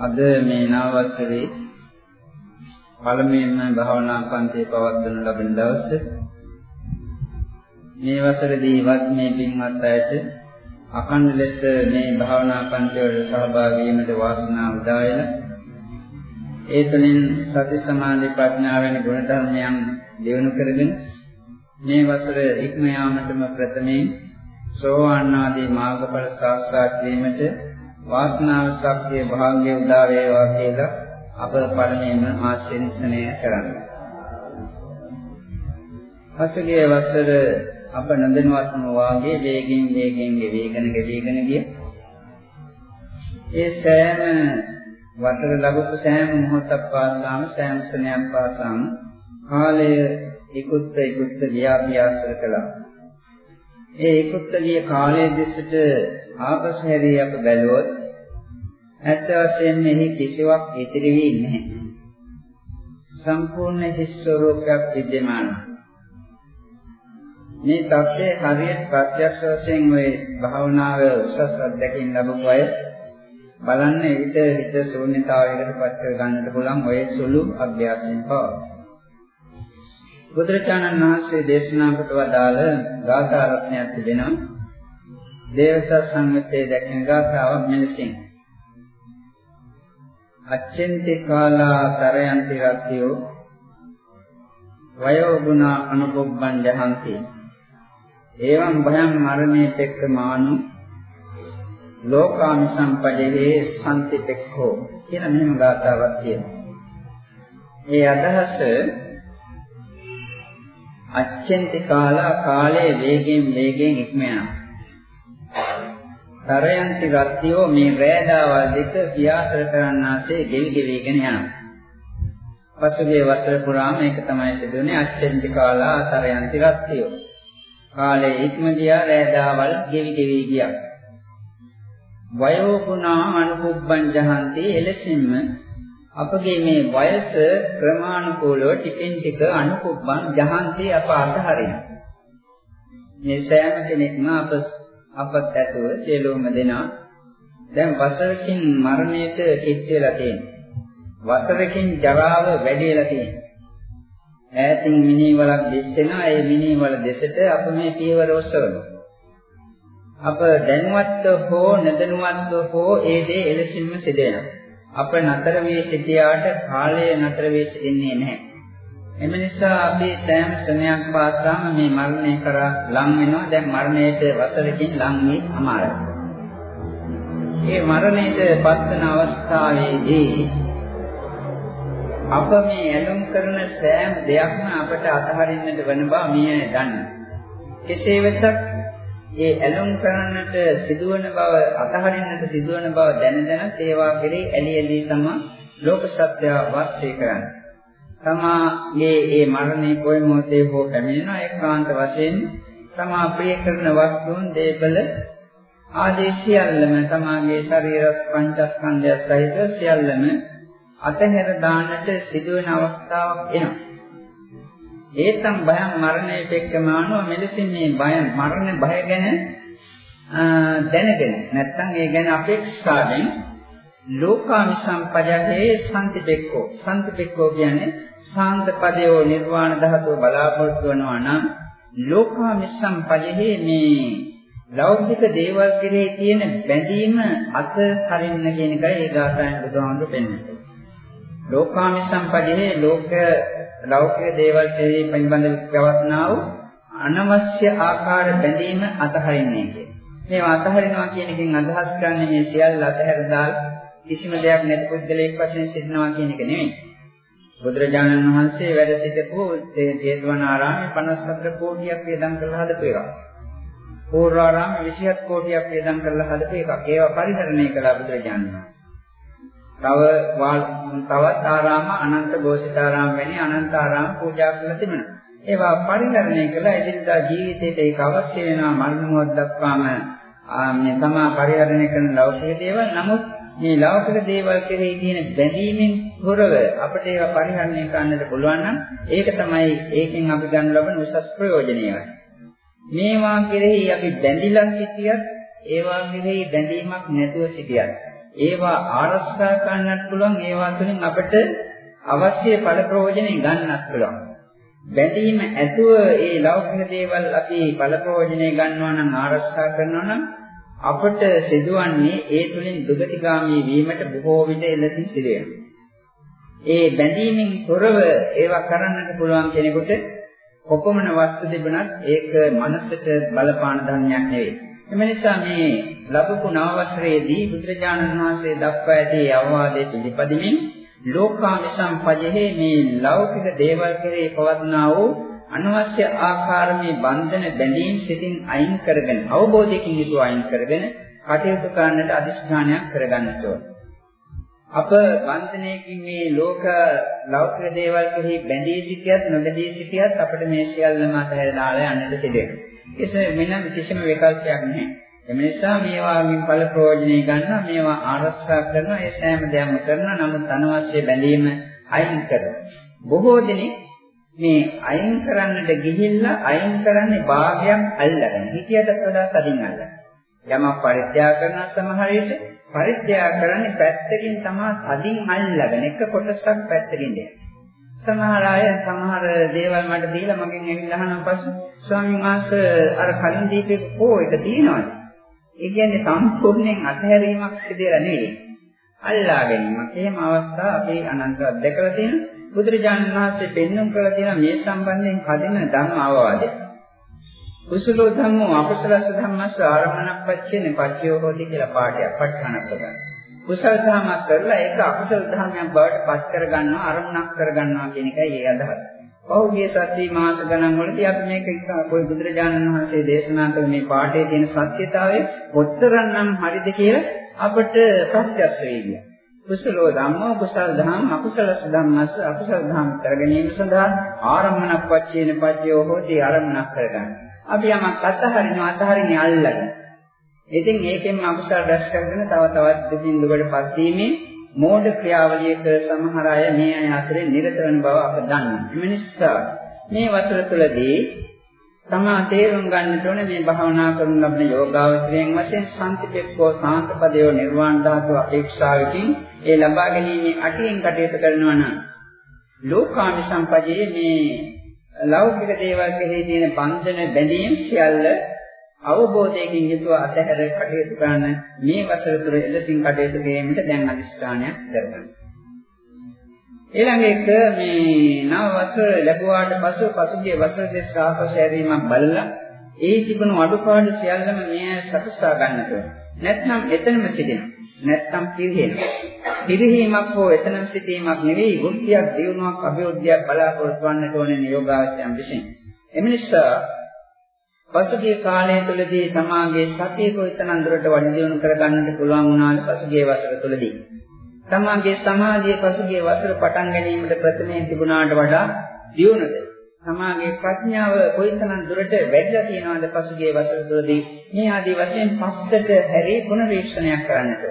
අද මේ නව වසරේ පළමුවෙන්ම භාවනා පන්තිය පවත්වනු ලබන දවසේ මේ වසරේදීවත් මේ පින්වත් අයට අඛණ්ඩ ලෙස මේ භාවනා පන්තිය වල සහභාගී වීමට වාසනාව උදා වෙලා ඒ තුළින් සති සමාධි ප්‍රඥා වැනි ගුණ ධර්මයන් දියුණු කරගෙන මේ වසර ඉක්ම යාමටම ප්‍රථමයෙන් සෝවාන් ආදී මාර්ගඵල සාක්ෂාත් වීමට වාසනාව ශක්තිය භාග්‍ය උදා වේවා කියලා අප පළමුවෙන්ම ආශිර්වාදනය කරන්නේ. පසුගිය වසර අප නන්දනවත්ම වාගේ වේගින් වේගින් ගෙවිගෙන ගෙවිගෙන ගිය. ඒ සෑම වසර ලැබපු සෑම මොහොතක් පාසාම සෑම ස්නේහයක් පාසාම කාලය ඉක්ුත් ඉක්ුත් ගියාපියාසර කළා. ඒ ඉක්ුත් ගිය කාලයේ දෙසට ආපසු හැදී අප බැලුවොත් ඇත්ත වශයෙන්ම එහි කිසිවක් ඉතිරි වී නැහැ. සම්පූර්ණ හිස් ස්වરૂපයක් विद्यමානයි. මේ தත්ත්වය හරියට ප්‍රත්‍යක්ෂ වශයෙන් ওই භාවනාවේ උසස් අත්දැකීම් ලැබපු අය බලන්න එවිට හිත ශූන්‍යතාවයකට පත්ව ගන්නට පුළුවන් ඔය සුළු අභ්‍යාසයෙන් පවා. බුදුරජාණන් වහන්සේ දේශනා කොට වදාළ ගාථා රත්නයක් තිබෙනවා දේවත සංගතයේ දැකින ගාථාවක් මෙලෙසින්. අච්චෙන්ති කාලා තරයන්ති රත්යෝ වයෝ ගුණ අනුපොබ්බං ජහන්ති. එවං භයං මරණේ පෙක්කමානු ලෝකාමි සම්පදේ සම්තිපෙක්ඛෝ කියන මෙහෙම ගාථාවක් තියෙනවා. ඒ අදහස අච්චෙන්ති කාලා කාලයේ වේගෙන් වේගෙන් ඉක්ම යනවා. තරයන්ති රත්තියෝ මේ රෑදාවල් දෙක පියාසර කරන්නාසේ ගෙවි ගෙවිගෙන යනවා. පසුගිය වසර පුරාම ඒක තමයි සිදුවන්නේ අච්චෙන්ති කාලා තරයන්ති රත්තියෝ. කාලයේ ඉක්ම ගියා රෑදාවල් ගෙවි ගෙවි ගියා. වයෝ ගුණා අනුපුබ්බං ජහන්ති එලෙසින්ම අපගේ මේ වයස ක්‍රමානුකූලව ටිකෙන් ටික අනුකුබ්බන් ජහන්ති අප අතහරිනවා. මේ සෑම කෙනෙක්ම අප අපත් ඇතුව සියලුම දෙනා දැන් වසරකින් මරණයට කිත් වෙලා තියෙනවා. වසරකින් ජරාව වැඩි වෙලා තියෙනවා. ඈතින් මිනිවලක් දිස්සෙනවා ඒ මිනිවල දෙසට අප මේ පියවර ඔසවනවා. අප දැනුවත්ව හෝ නැදනුවත්ව හෝ ඒ දේ එලෙසින්ම සිදෙනවා. අප නතර වී සිටියාට කාලය නතර වී සිටින්නේ නැහැ. එම නිසා අපි සෑම ශ්‍රමයක් පාසාම මේ මරණය කරා ලං වෙනවා. දැන් මරණයට වසරකින් ලං වී අමාරයි. මේ මරණයට පත්වන අවස්ථාවේදී අප මේ ඇලුම් කරන සෑම දෙයක්ම අපට අතහරින්නට වන බව මිය දන්නවා. කෙසේ වෙතත් ඒ ඇලුම් කරන්නට සිදුවන බව අතහරින්නට සිදුවන බව දැන දැන ඒවා කෙරෙහි ඇලි ඇලි තම ලෝක සත්‍ය වාසය කරන්නේ. තමාගේ ඒ මරණය කොයි මොහොතේ හෝ පැමිණෙනවා ඒකාන්ත වශයෙන් තමා ප්‍රිය කරන වස්තුන් දේපල ආදී සියල්ලම තමාගේ ශරීර පංචස්කන්ධය සහිත සියල්ලම අතහැර දාන්නට සිදුවෙන අවස්ථාවක් එනවා. ඒතම් භයං මරණයට එක්කමානෝ මෙලෙසින් මේ බය මරණ බය ගැන දැනගෙන නැත්නම් ඒ ගැන අපේක්ෂාවෙන් ලෝකාමි සම්පජයේ සම්තිපෙක්කෝ සම්තිපෙක්කෝ කියන්නේ සාන්ත පදයෝ නිර්වාණ ධාතුව බලාපොරොත්තු වෙනවා නම් ලෝකාමි සම්පජයේ මේ ලෞකික දේවල් කෙරෙහි තියෙන බැඳීම අත හරින්න කියන එකයි ඒ ගාථාවෙන් බුදුහාමුදුරු පෙන්වන්නේ. ලෝකාමි සම්පජයේ ලෝක ලෞකික දේවල් කෙරෙහි පිළිබඳව පවත්නා වූ අනවශ්‍ය ආකාර බැඳීම අතහරින්නේ කියන්නේ. මේවා අතහරිනවා කියන එකෙන් අදහස් කරන්නේ මේ සියල්ල අතහැර දාලා කිසිම දෙයක් නැති පුද්ගලයෙක් වශයෙන් සිටිනවා කියන එක නෙමෙයි. බුදුරජාණන් වහන්සේ වැඩ සිටපු ජේතවනාරාමයේ 54 කෝටියක් වේදම් කරලා හදපු එකක්. පූර්වාරාමයේ 27 කෝටියක් වේදම් කරලා හදපු එකක්. ඒවා පරිහරණය කළා බුදුරජාණන් වහන්සේ. තව තවත් ආරාම අනන්ත ഘോഷිතාරාම වැනි අනන්ත ආරාම පූජා කරලා තිබෙනවා. ඒවා පරිහරණය කළා එදිනදා ජීවිතේට ඒක අවශ්‍ය වෙනවා මරණ මොහොත දක්වාම මේ තමා පරිහරණය කරන ලෞකික දේවල්. නමුත් මේ ලෞකික දේවල් කෙරෙහි තියෙන බැඳීමෙන් තොරව අපිට ඒවා පරිහරණය කරන්නට පුළුවන් නම් ඒක තමයි ඒකෙන් අපි ගන්න ලබන උසස් ප්‍රයෝජනය. මේවා කෙරෙහි අපි බැඳිලා සිටියත් ඒවා කෙරෙහි බැඳීමක් නැතුව සිටියත් ඒවා ආරක්ෂා කරන්නත් පුළුවන් ඒවා තුළින් අපිට අවශ්‍ය ඵල ප්‍රයෝජනෙ ගන්නත් පුළුවන්. බැඳීම ඇතුව ඒ ලෞකික දේවල් අපි ඵල ප්‍රයෝජනෙ ගන්නවා නම් ආරක්ෂා කරනවා නම් අපට සිදුවන්නේ ඒ තුළින් දුගතිගාමී වීමට බොහෝ විට එලෙසින් සිදු වෙනවා. ඒ බැඳීමෙන් තොරව ඒවා කරන්නට පුළුවන් කෙනෙකුට කොපමණ වස්තු තිබුණත් ඒක මනසට බලපාන ධර්මයක් නෙවෙයි. එම නිසා මේ ලැබපු නව වසරේදී බුදුරජාණන් වහන්සේ දක්වා ඇති අවවාදයේ පිළිපදිමින් ලෝකාමිසම් පජෙහි මේ ලෞකික දේවල් කෙරෙහි පවත්නා වූ අනවශ්‍ය ආකාරමේ බන්ධන බැඳීම් සිතින් අයින් කරගෙන අවබෝධයකින් යුතුව අයින් කරගෙන කටයුතු කරන්නට අදිෂ්ඨානයක් කරගන්නට ඕන. අප බන්ධනයකින් මේ ලෝක ලෞකික දේවල් කෙරෙහි බැඳී සිටියත් නොබැඳී සිටියත් අපිට මේ සියල්ලම අතහැර දාලා යන්නට සිදෙනවා. ඒසෙ මෙන්න කිසිම විකල්පයක් නැහැ. එම නිසා මේවාගෙන් ඵල ප්‍රයෝජනෙ ගන්න මේවා ආරක්ෂා කරනවා ඒ සෑම දෙයක්ම කරනවා නමුත් අනවශ්‍ය බැඳීම අයින් කරනවා. බොහෝ දෙනෙක් මේ අයින් කරන්නට ගිහිල්ලා අයින් කරන්නේ භාගයක් අල්ලගෙන. හිතියට වඩා තදින් අල්ලගෙන. යමක් පරිත්‍යාග කරන සමහර විට පරිත්‍යාග කරන්නේ පැත්තකින් තමයි තදින් අල්ලගෙන එක කොටසක් පැත්තකින් දෙනවා. සමහර අය සමහර දේවල් මට දීලා මගෙන් ඇවිල්ලා අහනවා පස්සේ ස්වාමීන් වහන්සේ අර කලින් දීපේ කෝ එක තියෙනවද? ඒ කියන්නේ සම්පූර්ණයෙන් අතහැරීමක් සිදුවලා නෙවෙයි. අල්ලා ගැනීමක්. එහෙම අවස්ථා අපි අනන්තවත් දැකලා තියෙනවා. බුදුරජාණන් වහන්සේ පෙන්වුම් කරලා තියෙන මේ සම්බන්ධයෙන් කදින ධර්ම අවවාදය. කුසලෝ ධම්මෝ අකුසලස ධම්මස්ස ආරමණප්පච්චේන පච්චයෝ හෝති කියලා පාඩයක් ප ဋ ාණක් කරගන්න. කුසල ධර්මයක් කරලා ඒක අකුසල ධර්මයක් බවට පත් කරගන්නවා අරමුණක් කරගන්නවා කියන එකයි ඒ අදහස. පෞද්ගලික සත්‍ය මාස ගණන් වලදී අපි මේක કોઈ බුදුරජාණන් වහන්සේ දේශනා කළ මේ පාඩේ තියෙන සත්‍යතාවය කොතරම්නම් හරිද කියලා අපට ප්‍රත්‍යක්ෂ වෙයි. කුසලෝ ධම්මෝ කුසල ධම්ම අකුසලස ධම්මස් අකුසල ධම්ම කර ගැනීම සඳහා ආරම්මණක් වච්චේන පච්චයෝ හෝති ආරම්මණක් කරගන්න. අපි යමක් අත්හරිනවා අත්හරින්නේ අල්ලගෙන ඉතින් ඒකෙන් අකුසල රැස් කරගෙන තව තවත් දුකින් දුකටපත් වීමේ මෝඩ ක්‍රියාවලියක සමහර අය මේ අය අතරේ නිරත වෙන බව අප දන්නවා. එම නිසා මේ වසර තුළදී තමා තේරුම් ගන්නට ඕනේ මේ භාවනා කරන ලබන යෝගාවචරයෙන් වශයෙන් සම්පතිපෙක්කෝ සාන්තපදේව නිර්වාණ ධාතුව අපේක්ෂාවකින් ඒ ලබා ගැනීම අටියෙන් කටයුතු කරනවා නම් ලෝකාමි සම්පජයේ මේ ලෞකික දේවල් කෙරෙහි තියෙන බන්ධන බැඳීම් සියල්ල අවබෝධයකින් යුතුව අතහැර කටයුතු කරන මේ වසර තුර එලෙසින් කටයුතු කිරීමට දැන් අදිස්ථානයක් කරගන්න. ඊළඟ එක මේ නව වසර ලැබුවාට පසු පසුගිය වසර දෙක ආපසු ඇරීමක් බලලා ඒ තිබුණු අඩුපාඩු සියල්ලම මේ සකසා ගන්නට ඕන. නැත්නම් එතනම සිටිනවා. නැත්නම් පිරිහෙනවා. පිරිහීමක් හෝ එතනම සිටීමක් නෙවෙයි වෘත්තියක් දියුණුවක් අභිවෘද්ධියක් බලාපොරොත්තු වන්නට ඕනේ නියෝගාවචයන් විසින්. එම නිසා පසුගිය කාලය තුළදී සමාගයේ සතිය කොයිතරම් දුරට වඩි දියුණු කරගන්නට පුළුවන් වුණාද පසුගිය වසර තුළදී. සමාගයේ සමාධිය පසුගිය වසර පටන් ගැනීමට ප්‍රථමයෙන් තිබුණාට වඩා දියුණුද? සමාගයේ ප්‍රඥාව කොයිතරම් දුරට වැඩිලා තියෙනවද පසුගිය වසර තුළදී? මේ ආදී වශයෙන් පස්සට හැරී පුනරීක්ෂණයක් කරන්නට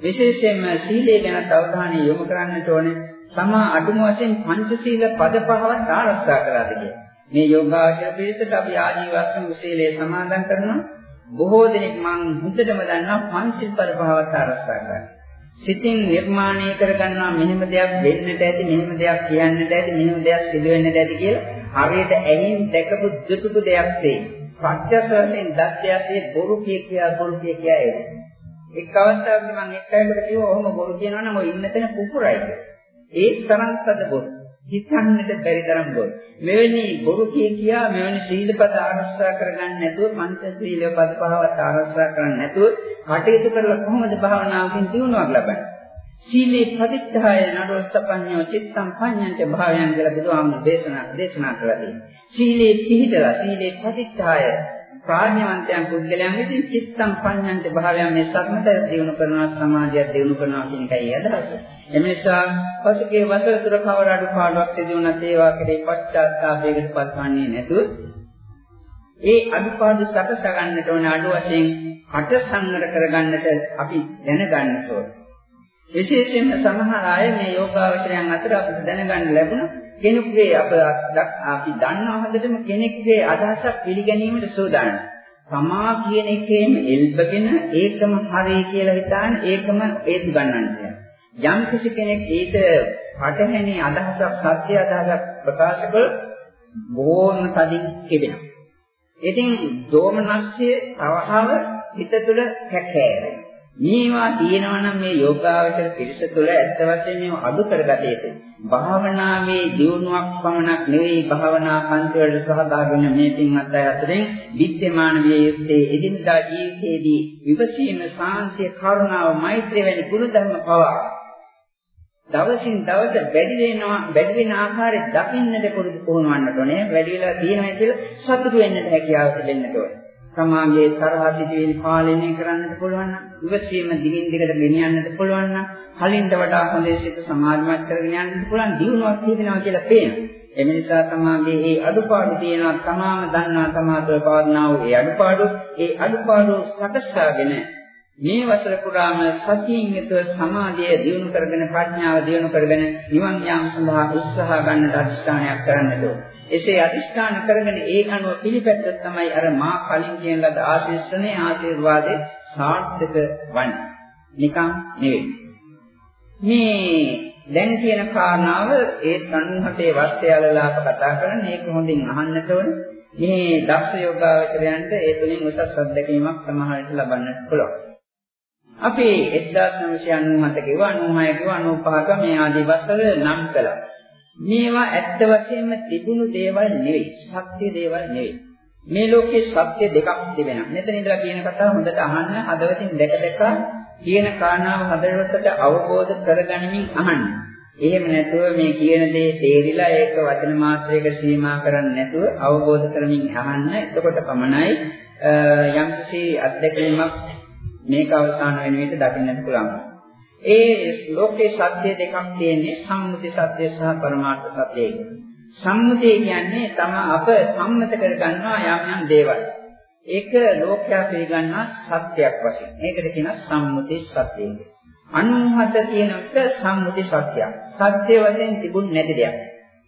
විශේෂයෙන්ම සීලය ගැන අවධානය යොමු කරන්නට ඕනේ. සමා අඩුම වශයෙන් පංචශීල පද පහවත් ආරක්ෂා කරලාද කියලා. මේ යෝගාචර පිළිසෙට අපි ආජීව අෂ්ටම සීලය සමාදන් කරනවා. බොහෝ දෙනෙක් මං හුදටම දන්නවා පංචිල් පරිභාවත් ආරක්ෂා කරනවා. සිතින් නිර්මාණය කරගන්නවා මෙහෙම දෙයක් වෙන්නට ඇති මෙහෙම දෙයක් කියන්නට ඇති මෙහෙම දෙයක් සිදු වෙන්නට ඇති කියලා හරියට ඇහින් දැකපු දුටුපු දෙයක් තේ. ප්‍රත්‍යක්ෂ වශයෙන් දත්‍යසේ බොරු කිය කියා බොරු කිය කියා ඒක. එක් අවස්ථාවකදී මම එක් අයකට කිව්වා ඔහොම බොරු කියනවා නම් ඔය ඉන්න තැන පුපුරයි. ඒ තරම් තද බොරු. හිතන්නට බැරි තරම් බොරු. මෙවැනි බොරු කිය කියා මෙවැනි සීලපද ආරක්ෂා කරගන්න නැතුව පංච සීල පද පහවත් ආරක්ෂා කරන්නේ නැතුව කටයුතු කරලා කොහොමද භාවනාවකින් දියුණුවක් ලබන්නේ? සීලේ පදිත්තාය නරොස්සපඤ්ඤෝ චිත්තම් පඤ්ඤන්ත භාවයන් කියලා බුදුහාමුදුරු දේශනා දේශනා කළා තියෙනවා. සීලේ පිහිටලා සීලේ පදිත්තාය ප්‍රඥාවන්තයන් පුද්ගලයන් විසින් චිත්තම් පඤ්ඤන්ත භාවයන් මේ සත්‍යත දිනු කරනවා සමාධිය දිනු කරනවා කියන එකයි අදහස. එම නිසා පසුගිය වසර තුර කවර අඩුපාඩුවක් සිදු වුණත් ඒවා කෙරේ පශ්චාත්තාපයකට පත්වන්නේ නැතුව ඒ අඩුපාඩු සකස ගන්නට ඕන අඩු වශයෙන් අට සංවර කරගන්නට අපි දැනගන්න ඕනේ. විශේෂයෙන්ම සමහර අය මේ යෝගාවචරයන් අතර අපිට දැනගන්න ලැබුණා කෙනෙකුගේ අප අපි දන්නා හොඳටම කෙනෙක්ගේ අදහසක් පිළිගැනීමට සූදානම්. තමා කියන එකේම එල්බගෙන ඒකම හරි කියලා හිතාන ඒකම ඒත් ගන්නන්නේ. යම් කිසි කෙනෙක් ඊට පටහැනි අදහසක් සත්‍ය අදහසක් ප්‍රකාශ කළ බොහෝම තදින් කෙබෙනවා. ඉතින් දෝමනස්ය තවහව හිත තුළ කැකෑරෙනවා. මේවා තියෙනවා නම් මේ යෝගාවචර පිරිස තුළ ඇත්ත වශයෙන්ම මේව අඩු කරගත යුතුයි. භාවනාවේ දියුණුවක් පමණක් නෙවෙයි භාවනා පන්තිවලට සහභාගී වෙන මේ පින්වත් අය අතරින් විද්‍යමාන විය යුත්තේ. එදිනදා ජීවිතයේදී විපස්සීන සාන්තිය කරුණාව මෛත්‍රිය වැනි ගුණධර්ම පවා දවසින් දවස වැඩි වෙනවා වැඩි වෙන ආකාරය දකින්නට පුරුදු පුහුණුවන්නට ඕනේ. වැඩි වෙලා තියෙනවා කියලා සතුටු වෙන්නට හැකියාව දෙන්නට ඕනේ. සමාගයේ තරහ සිටිවිලි පාලනය කරන්නට පුළුවන් නම් ඉවසීම දිගින් දිගට ගෙනියන්නට පුළුවන් නම් කලින්ට වඩා හොඳ සිත සමාධිමත් කරගෙන යන්නට පුළුවන් දියුණුවක් තිබෙනවා කියලා පේනවා. එම නිසා තමාගේ මේ අඩුපාඩු තියෙනවා තමාම දන්නා තමාතුල පවර්ණා වූ ඒ අඩුපාඩු ඒ අඩුපාඩු සකස්සාගෙන මේ වසර පුරාම සතියින් යුතුව සමාධිය දියුණු කරගෙන ප්‍රඥාව දියුණු කරගෙන නිවන් යාම සඳහා උත්සාහ ගන්නට අධිෂ්ඨානයක් කරන්නට ඕනේ. එසේ අදිෂ්ඨාන කරගෙන ඒ අනුව පිළිපැද්දොත් තමයි අර මා කලින් කියන ලද ආශිර්වාදනේ ආශිර්වාදේ සාර්ථක වන්නේ. නිකම් නෙවෙයි. මේ දැන් කියන කාරණාව ඒ 97 වර්ෂයලලාක කතා කරන්නේ ඒක හොඳින් අහන්නට ඕන. මේ දක්ෂ යෝගාවචරයන්ට ඒ තුලින් උසස් අත්දැකීමක් සමහරට ලබන්නට පුළුවන්. අපි 1997 කිව්වා 96 කිව්වා 95 මේ ආදී වසර නම් කළා. මේවා ඇත්ත වශයෙන්ම තිබුණු දේවල් නෙවෙයි. සත්‍ය දේවල් නෙවෙයි. මේ ලෝකේ සත්‍ය දෙකක් තිබෙනවා. මෙතන ඉඳලා කියන කතාව හොඳට අහන්න, හදවතින් දැක දැක කියන කාරණාව හදවතට අවබෝධ කරගනිමින් අහන්න. එහෙම නැතුව මේ කියන දේ තේරිලා ඒක වචන මාත්‍රයකට සීමා කරන්නේ නැතුව අවබෝධ කරමින් අහන්න. එතකොට පමණයි යම්කිසි අත්දැකීමක් මේක අවසාන වෙන විට දකින්නට පුළුවන්. ඒ ලෝකේ සත්‍ය දෙකක් තියෙන්නේ සම්මුති සත්‍ය සහ පරමාර්ථ සත්‍ය සම්මුතිය කියන්නේ තම අප සම්මත කරගන්නවා යම් යම් දේවල්. ඒක ලෝකයා පිළිගන්නා සත්‍යයක් වශයෙන්. ඒකට කියනවා සම්මුති සත්‍යය. අනුහත කියනක සම්මුති සත්‍යයක්. සත්‍ය වශයෙන් තිබුණ නැති දෙයක්.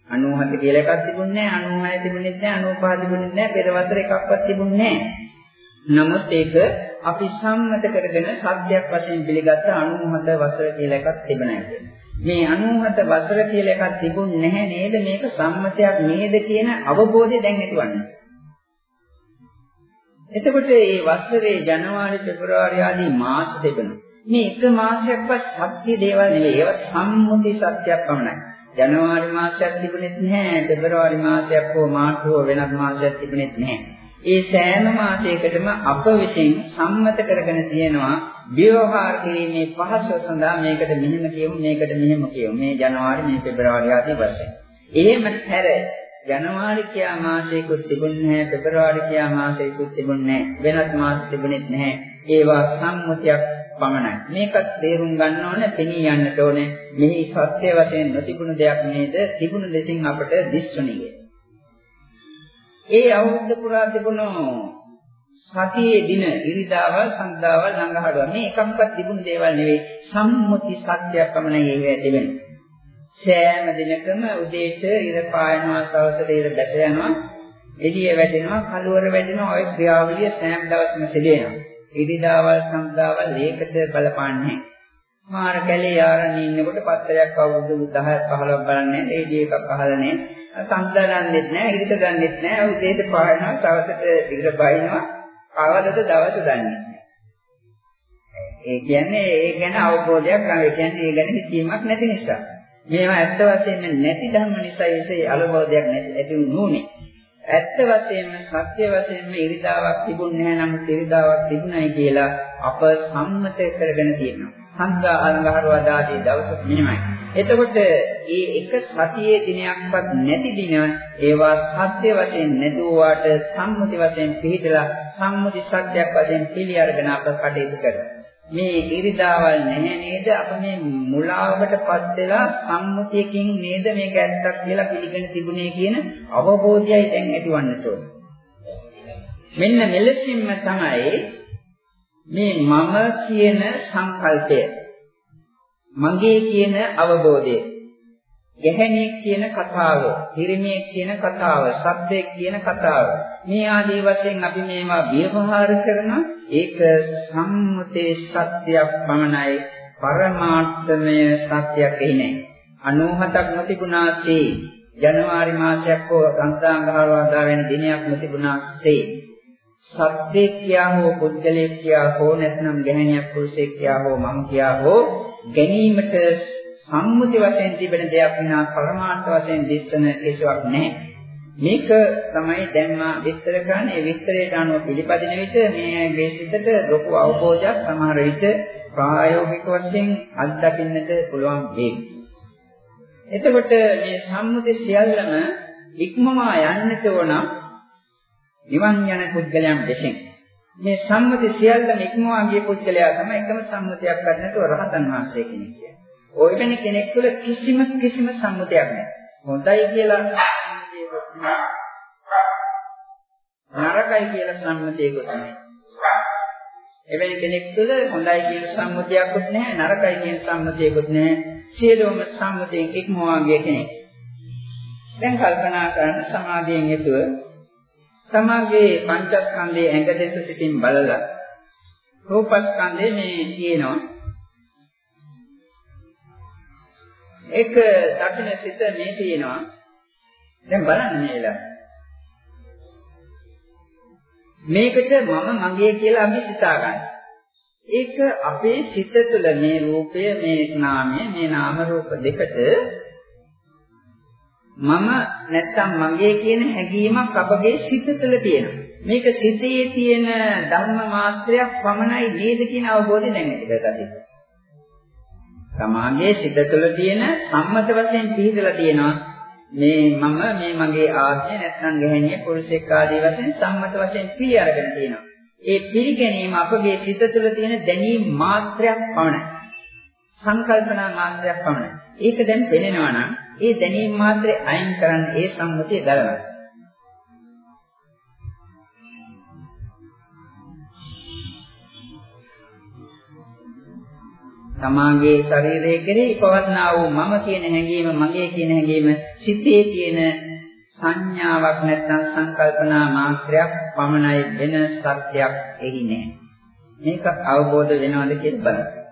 97 කියලා එකක් තිබුණේ නැහැ 96 තිබුණෙත් නැහැ 95 තිබුණෙත් නැහැ පෙර වසර එකක්වත් තිබුණේ නැහැ නමුත් ඒක අපි සම්මත කරගෙන සත්‍යයක් වශයෙන් පිළිගත්ත 97 වසර කියලා එකක් තිබුණා මේ 97 වසර කියලා එකක් තිබුණ නැහැ නේද මේක සම්මතයක් නේද කියන අවබෝධය දැන් ඇතිවන්නේ. එතකොට මේ වසරේ ජනවාරි පෙබරවාරි ආදී මාස තිබෙනවා. මේ එක මාසයක්වත් සත්‍ය දේවල් නෙවෙයි. ඒවා සම්මුති සත්‍යයක් පමණයි. ජනවාරි මාසයක් තිබුණෙත් නැහැ. පෙබරවාරි මාසයක් හෝ මාර්තු හෝ වෙනත් මාසයක් තිබුණෙත් නැහැ. ඒ සෑම මාසයකටම අප විසින් සම්මත කරගෙන තියෙනවා ව්‍යවහාර කිරීමේ පහසුව සඳහා මේකට මෙහෙම කියමු මේකට මෙහෙම කියමු මේ ජනවාරි මේ පෙබරවාරි ආදී වශයෙන්. එහෙම හැර ජනවාරි කියා මාසයකුත් තිබුණේ නැහැ පෙබරවාරි කියා මාසයකුත් තිබුණේ නැහැ වෙනත් මාස තිබුණෙත් නැහැ. ඒවා සම්මුතියක් පමණයි. මේකත් තේරුම් ගන්න ඕනේ, පෙනී යන්නට ඕනේ. මෙහි සත්‍ය වශයෙන් නොතිබුණු දෙයක් නේද? තිබුණු දෙසින් අපට දිස්වණියේ. ඒ අවුරුද්ද පුරා තිබුණු සතියේ දින ඉරිදාවල් සංදාවල් ළඟහඩුවා මේ එකක්වත් තිබුණු දේවල් නෙවෙයි. සම්මුති සත්‍යයක් පමණයි ඒවැ තිබෙන්නේ. සෑම දිනකම උදේට ඉර පායනවා සවසට ඉර බැස යනවා. එළිය වැටෙනවා කලවර වැටෙනවා. ඔය ක්‍රියාවලිය සෑම දවසම සිදු වෙනවා. ඉරිදාවල් සංදාවල් ඒකට බලපාන්නේ. මාර කැලේ ආරණේ ඉන්නකොට පත්තරයක් අවුරුදු 10ක් 15ක් බලන්නේ. රේඩියෝ එකක් අහලා නැහැ. සම්දා ගන්නෙත් නැහැ, ඉරිත ගන්නෙත් නැහැ. උදේට පායනවා, සවසට ඉර බයිනවා. කවදද දවස දන්නේ ඒ කියන්නේ ඒ ගැන අවබෝධයක් නැහැ. ඒ කියන්නේ ඒ ගැන හිතීමක් නැති නිසා. මේවා ඇත්ත වශයෙන්ම නැති ධර්ම නිසා ඒසේ අවබෝධයක් නැති ඇති වුණේ. ඇත්ත වශයෙන්ම සත්‍ය වශයෙන්ම ඉරිදාවක් තිබුණේ නැහැ නමුත් ඉරිදාවක් තිබුණයි කියලා අප සම්මත කරගෙන තියෙනවා. සංඝා අලංකාරවදාදී දවස මෙහෙමයි. එතකොට මේ එක සතියේ දිනයක්වත් නැති දින ඒවා සත්‍ය වශයෙන් නැතුවාට සම්මුති වශයෙන් පිළිදලා සම්මුති සත්‍යයක් වශයෙන් පිළි අරගෙන අප කටයුතු කරනවා. මේ ඉරිදාවල් නැහැ නේද අප මේ මුලාවකටපත් වෙලා සම්මුතියකින් නේද මේක ඇත්තක් කියලා පිළිගෙන තිබුණේ කියන අවබෝධයයි දැන් ඇතිවන්නට ඕන. මෙන්න මෙලෙසින්ම තමයි මේ මම කියන සංකල්පය මගේ කියන අවබෝධය ගැහණියෙක් කියන කතාව, හිරිමියෙක් කියන කතාව, සද්දෙක් කියන කතාව. මේ ආදී වශයෙන් අපි මේවා ව්‍යවහාර කරන ඒක සම්මුතේ සත්‍යයක් පමණයි පරමාර්ථමය සත්‍යයක් එහි නැහැ. 97ක් නොතිබුණාසේ ජනවාරි මාසයක් හෝ සංසංගාරවාදා වෙන දිනයක් නොතිබුණාසේ සත්‍යයක් කියා හෝ පුද්ගලයෙක් කියා හෝ නැත්නම් ගැහණියක් පුරුෂයෙක් කියා හෝ මම කියා හෝ ගැනීමට සම්මුති වශයෙන් තිබෙන දෙයක් විනා පරමාර්ථ වශයෙන් දිස්සන කිසිවක් නැහැ. මේක තමයි දැන් මා විස්තර කරන්නේ. ඒ විස්තරයට අනුව පිළිපදින විට මේගේ සිතට ලොකු අවබෝධයක් සමහර විට ප්‍රායෝගික වශයෙන් අත්දකින්නට පුළුවන් වෙයි. එතකොට මේ සම්මුති සියල්ලම ඉක්මවා යන්නට ඕන නිවන් යන පුද්ගලයන් දෙසින්. මේ සම්මුති සියල්ලම ඉක්මවා ගිය පුද්ගලයා තමයි එකම සම්මුතියක් ගන්නට රහතන් වහන්සේ කෙනෙක් කියන්නේ. ඔය වෙන කෙනෙක් තුළ කිසිම කිසිම සම්මුතියක් නැහැ. හොඳයි කියලා නරකයි කියලා සම්මුතියකුත් නැහැ. එවැනි කෙනෙක් තුළ හොඳයි කියන සම්මුතියක්වත් නැහැ නරකයි කියන සම්මුතියකුත් නැහැ සියලුම සම්මුතියෙන් ඉක්මවා ගිය කෙනෙක්. දැන් කල්පනා කරන සමාධියෙන් යුතුව සමාගයේ පංචස්කන්ධයේ ඇඟ දෙස සිටින් බලලා රූපස්කන්ධයේ මේ කියනවා ඒක දකින්න සිත මේ තියෙනවා. දැන් බලන්න මේලා මේකට මම මගේ කියලා අපි සිතා ගන්න. ඒක අපේ සිත තුළ මේ රූපය මේ නාමය මේ නාම රූප දෙකට මම නැත්තම් මගේ කියන හැඟීමක් අපගේ සිත තුළ තියෙනවා. මේක සිතේ තියෙන ධර්ම මාත්‍රයක් පමණයි නේද කියන අවබෝධය දැන් ඇති කරගන්න. සමාගයේ සිත තුළ තියෙන සම්මත වශයෙන් පිළිදලා තියෙනවා මේ මම මේ මගේ ආත්මය නැත්නම් ගැහණිය පුරුෂෙක් ආදී වශයෙන් සම්මත වශයෙන් පිළි අරගෙන තියෙනවා. ඒ පිළිගැනීම අපගේ සිත තුළ තියෙන දැනීම් මාත්‍රයක් පමණයි. සංකල්පනා මාත්‍රයක් පමණයි. ඒක දැන් පෙනෙනවා නම් ඒ දැනීම් මාත්‍රේ අයින් කරන්න ඒ සම්මුතිය දරනවා. තමාගේ ශරීරයේ කෙරෙහි පවත්නා වූ මම කියන හැඟීම මගේ කියන හැඟීම සිතේ තියෙන සංඥාවක් නැත්නම් සංකල්පනා මාත්‍රයක් පමණයි වෙන සත්‍යයක් එහි නැහැ. මේක අවබෝධ වෙනවද කියලා බලන්න.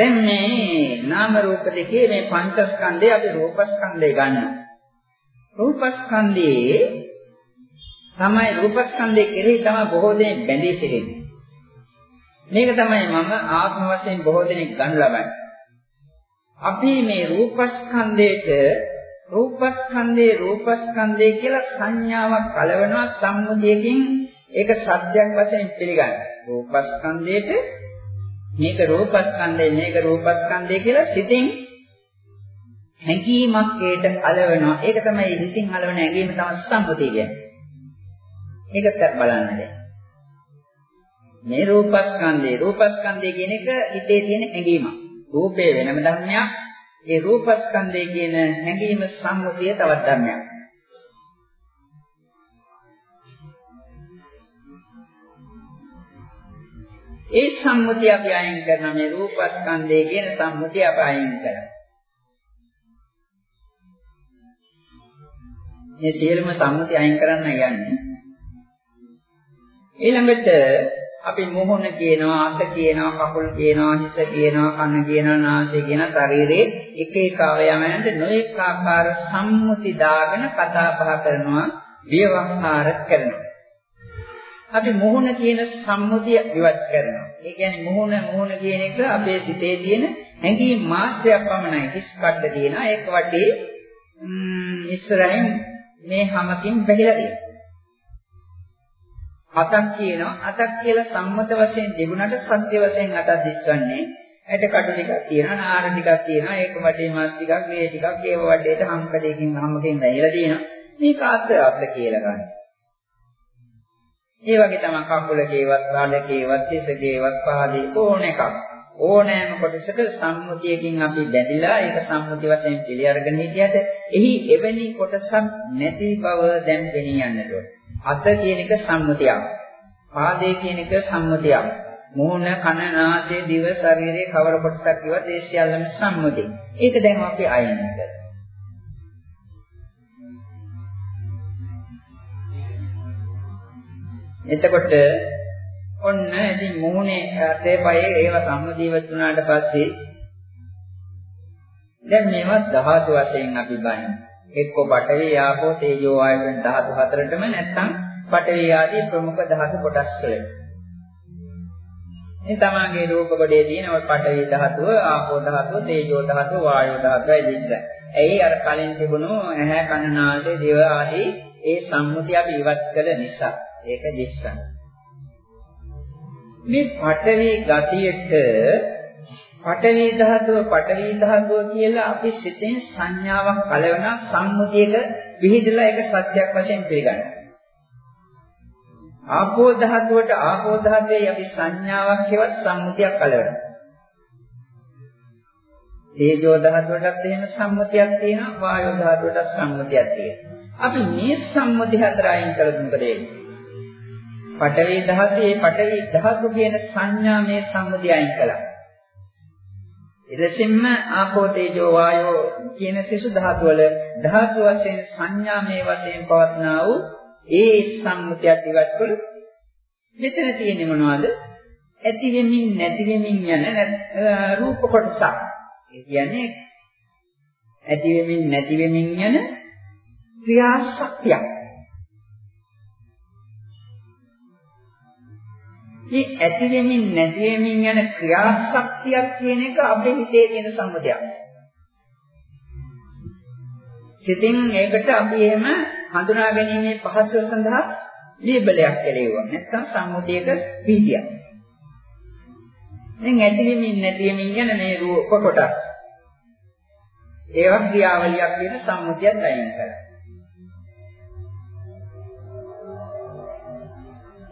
දැන් මේ නාම රූප දෙකේ මේ පංචස්කන්ධය අපි රූපස්කන්ධය ගන්නවා. රූපස්කන්ධයේ තමයි රූපස්කන්ධය කෙරෙහි තමයි බොහෝ දෙනෙක් බැඳී සිටින්නේ. මේක තමයි මම ආත්ම වශයෙන් බොහෝ දෙනෙක් ගන්න ලබන්නේ. අපි මේ රූපස්කන්ධයට රූපස්කන්ධේ රූපස්කන්ධය කියලා සංඥාවක් කලවනවා සම්මුතියකින් ඒක සත්‍යයක් වශයෙන් පිළිගන්න. රූපස්කන්ධයට මේක රූපස්කන්ධය මේක රූපස්කන්ධය කියලා සිතින් හැඟීමක් ඒට අලවනවා. ඒක තමයි හිතින් අලවන හැඟීම තමයි සම්මුතිය කියන්නේ. ඒක බලන්න දැන්. මේ රූපස්කන්ධේ රූපස්කන්ධය කියන එක හිතේ තියෙන හැඟීමක්. රූපේ වෙනම ධර්මයක්. ඒ රූපස්කන්ධය කියන හැඟීම සම්මුතිය තවත් ධර්මයක්. ඒ සම්මුතිය අපි අයින් කරන මේ රූපස්කන්ධය කියන සම්මුතිය අපි අයින් කරනවා. මේ සියලුම සම්මුතිය අයින් කරන්න යන්නේ ඊළඟට අපි මොහොන කියනවා අත කියනවා කකුල් කියනවා හිස කියනවා කන කියනවා නාසය කියන ශරීරයේ එක එක අවයවයන්ට නොඑක ආකාර සම්මුති දාගෙන කතා බහ කරනවා ව්‍යවහාර කරනවා අපි මොහොන කියන සම්මුතිය ඉවත් කරනවා. ඒ කියන්නේ මොහොන මොහොන කියන එක අපේ සිතේ තියෙන හැඟීම් මාත්‍රයක් පමණයි. හිස් කඩ තියෙනවා. ඒක වටේ ඉස්සරහින් මේ හැමකින් බැහැලා තියෙනවා. අතක් කියනවා. අතක් කියලා සම්මත වශයෙන් තිබුණාට සත්‍ය වශයෙන් අතක් දිස්වන්නේ. ඇට කටු ටිකක් තියෙනවා නාර ටිකක් තියෙනවා. ඒක වටේ මාස් ටිකක් මේ ටිකක් ඒව වටේට හම්කඩේකින් හම්කෙන් වැහිලා තියෙනවා. මේක අත අත කියලා ගන්න. ඒ වගේ තමයි කකුලකේවත් රාඩකේවත් තිසකේවත් පාදේ ඕන එකක්. ඕනෑම කොටසක සම්මුතියකින් අපි බැඳිලා ඒක සම්මුති වශයෙන් පිළි අරගෙන හිටියට එහි එවැනි කොටසක් නැති බව දැන් පෙනී යන්නට ඕනේ. අත කියන එක සම්මුතියක්. පාදේ කියන එක සම්මුතියක්. මූණ, කන, නාසය, දිව, ශරීරයේ කවර කොටසක් කිව්වත් ඒ සියල්ලම සම්මුතිය. ඒක දැන් අපි අයින් කරනවා. එතකොට ඔන්න ඉතින් මූණේ අතේ පයේ ඒව සම්මුතියවත් වුණාට පස්සේ දැන් මේවත් ධාතු වශයෙන් අපි බලමු. එක්ක පඨවි ආපෝ තේජෝ ආයතන ධාතු හතරටම නැත්නම් පඨවි ආදී ප්‍රමුඛ ධාතු කොටස් වලින්. මේ තමන්ගේ රූප කොටේ තියෙන ඔය පඨවි ධාතුව, ආපෝ ධාතුව, තේජෝ ධාතුව, වායෝ ධාතුවයි දිස්ස. ඇයි අර කලින් තිබුණු ඇහැ කන නාසය දිව ආදී ඒ සම්මුතිය අපි ඉවත් කළ නිසා. ඒක දිස්සන. මේ පඨවි ගතියට පඨවි ධාතුව පඨවි ධාතුව කියලා අපි සිතෙන් සංඥාවක් කලවන සම්මුතියක විහිදලා ඒක සත්‍යයක් වශයෙන් පිළිගන්නවා. ආපෝ ධාතුවට ආපෝ ධාතුවේ අපි සංඥාවක් හේවත් සම්මුතියක් කලවනවා. තේජෝ ධාතුවටත් එහෙම සම්මුතියක් තියෙනවා වායෝ ධාතුවටත් සම්මුතියක් තියෙනවා. අපි මේ සම්මුති හතර අයින් කළොත් මොකද වෙන්නේ? පඨවි ධාතුවේ පඨවි ධාතු කියන සංඥා මේ සම්මුතිය අයින් කළා. එලෙසින්ම ආපෝ තේජෝ වායෝ කියන සිසු ධාතු වල දහස් වශයෙන් සංඥා මේ වශයෙන් පවත්නා වූ ඒ සම්මුතියක් ඉවත් කළු මෙතන තියෙන්නේ මොනවද? ඇති වෙමින් නැති වෙමින් යන රූප කොටසක්. ඒ කියන්නේ ඇති වෙමින් නැති වෙමින් යන ක්‍රියාශක්තියක්. මේ ඇති වෙමින් නැති වෙමින් යන ක්‍රියාශක්තියක් කියන එක අපේ හිතේ තියෙන සම්මතයක්. සිතින් ඒකට අපි එහෙම හඳුනා ගැනීමේ පහසුව සඳහා ලේබලයක් කෙලෙවුවා. නැත්නම් සම්මුතියක පිහිටියක්. දැන් ඇති වෙමින් නැති වෙමින් යන මේ රූප කොටස්. ඒවා ක්‍රියාවලියක් වෙන සම්මුතියක් අයින් කරලා.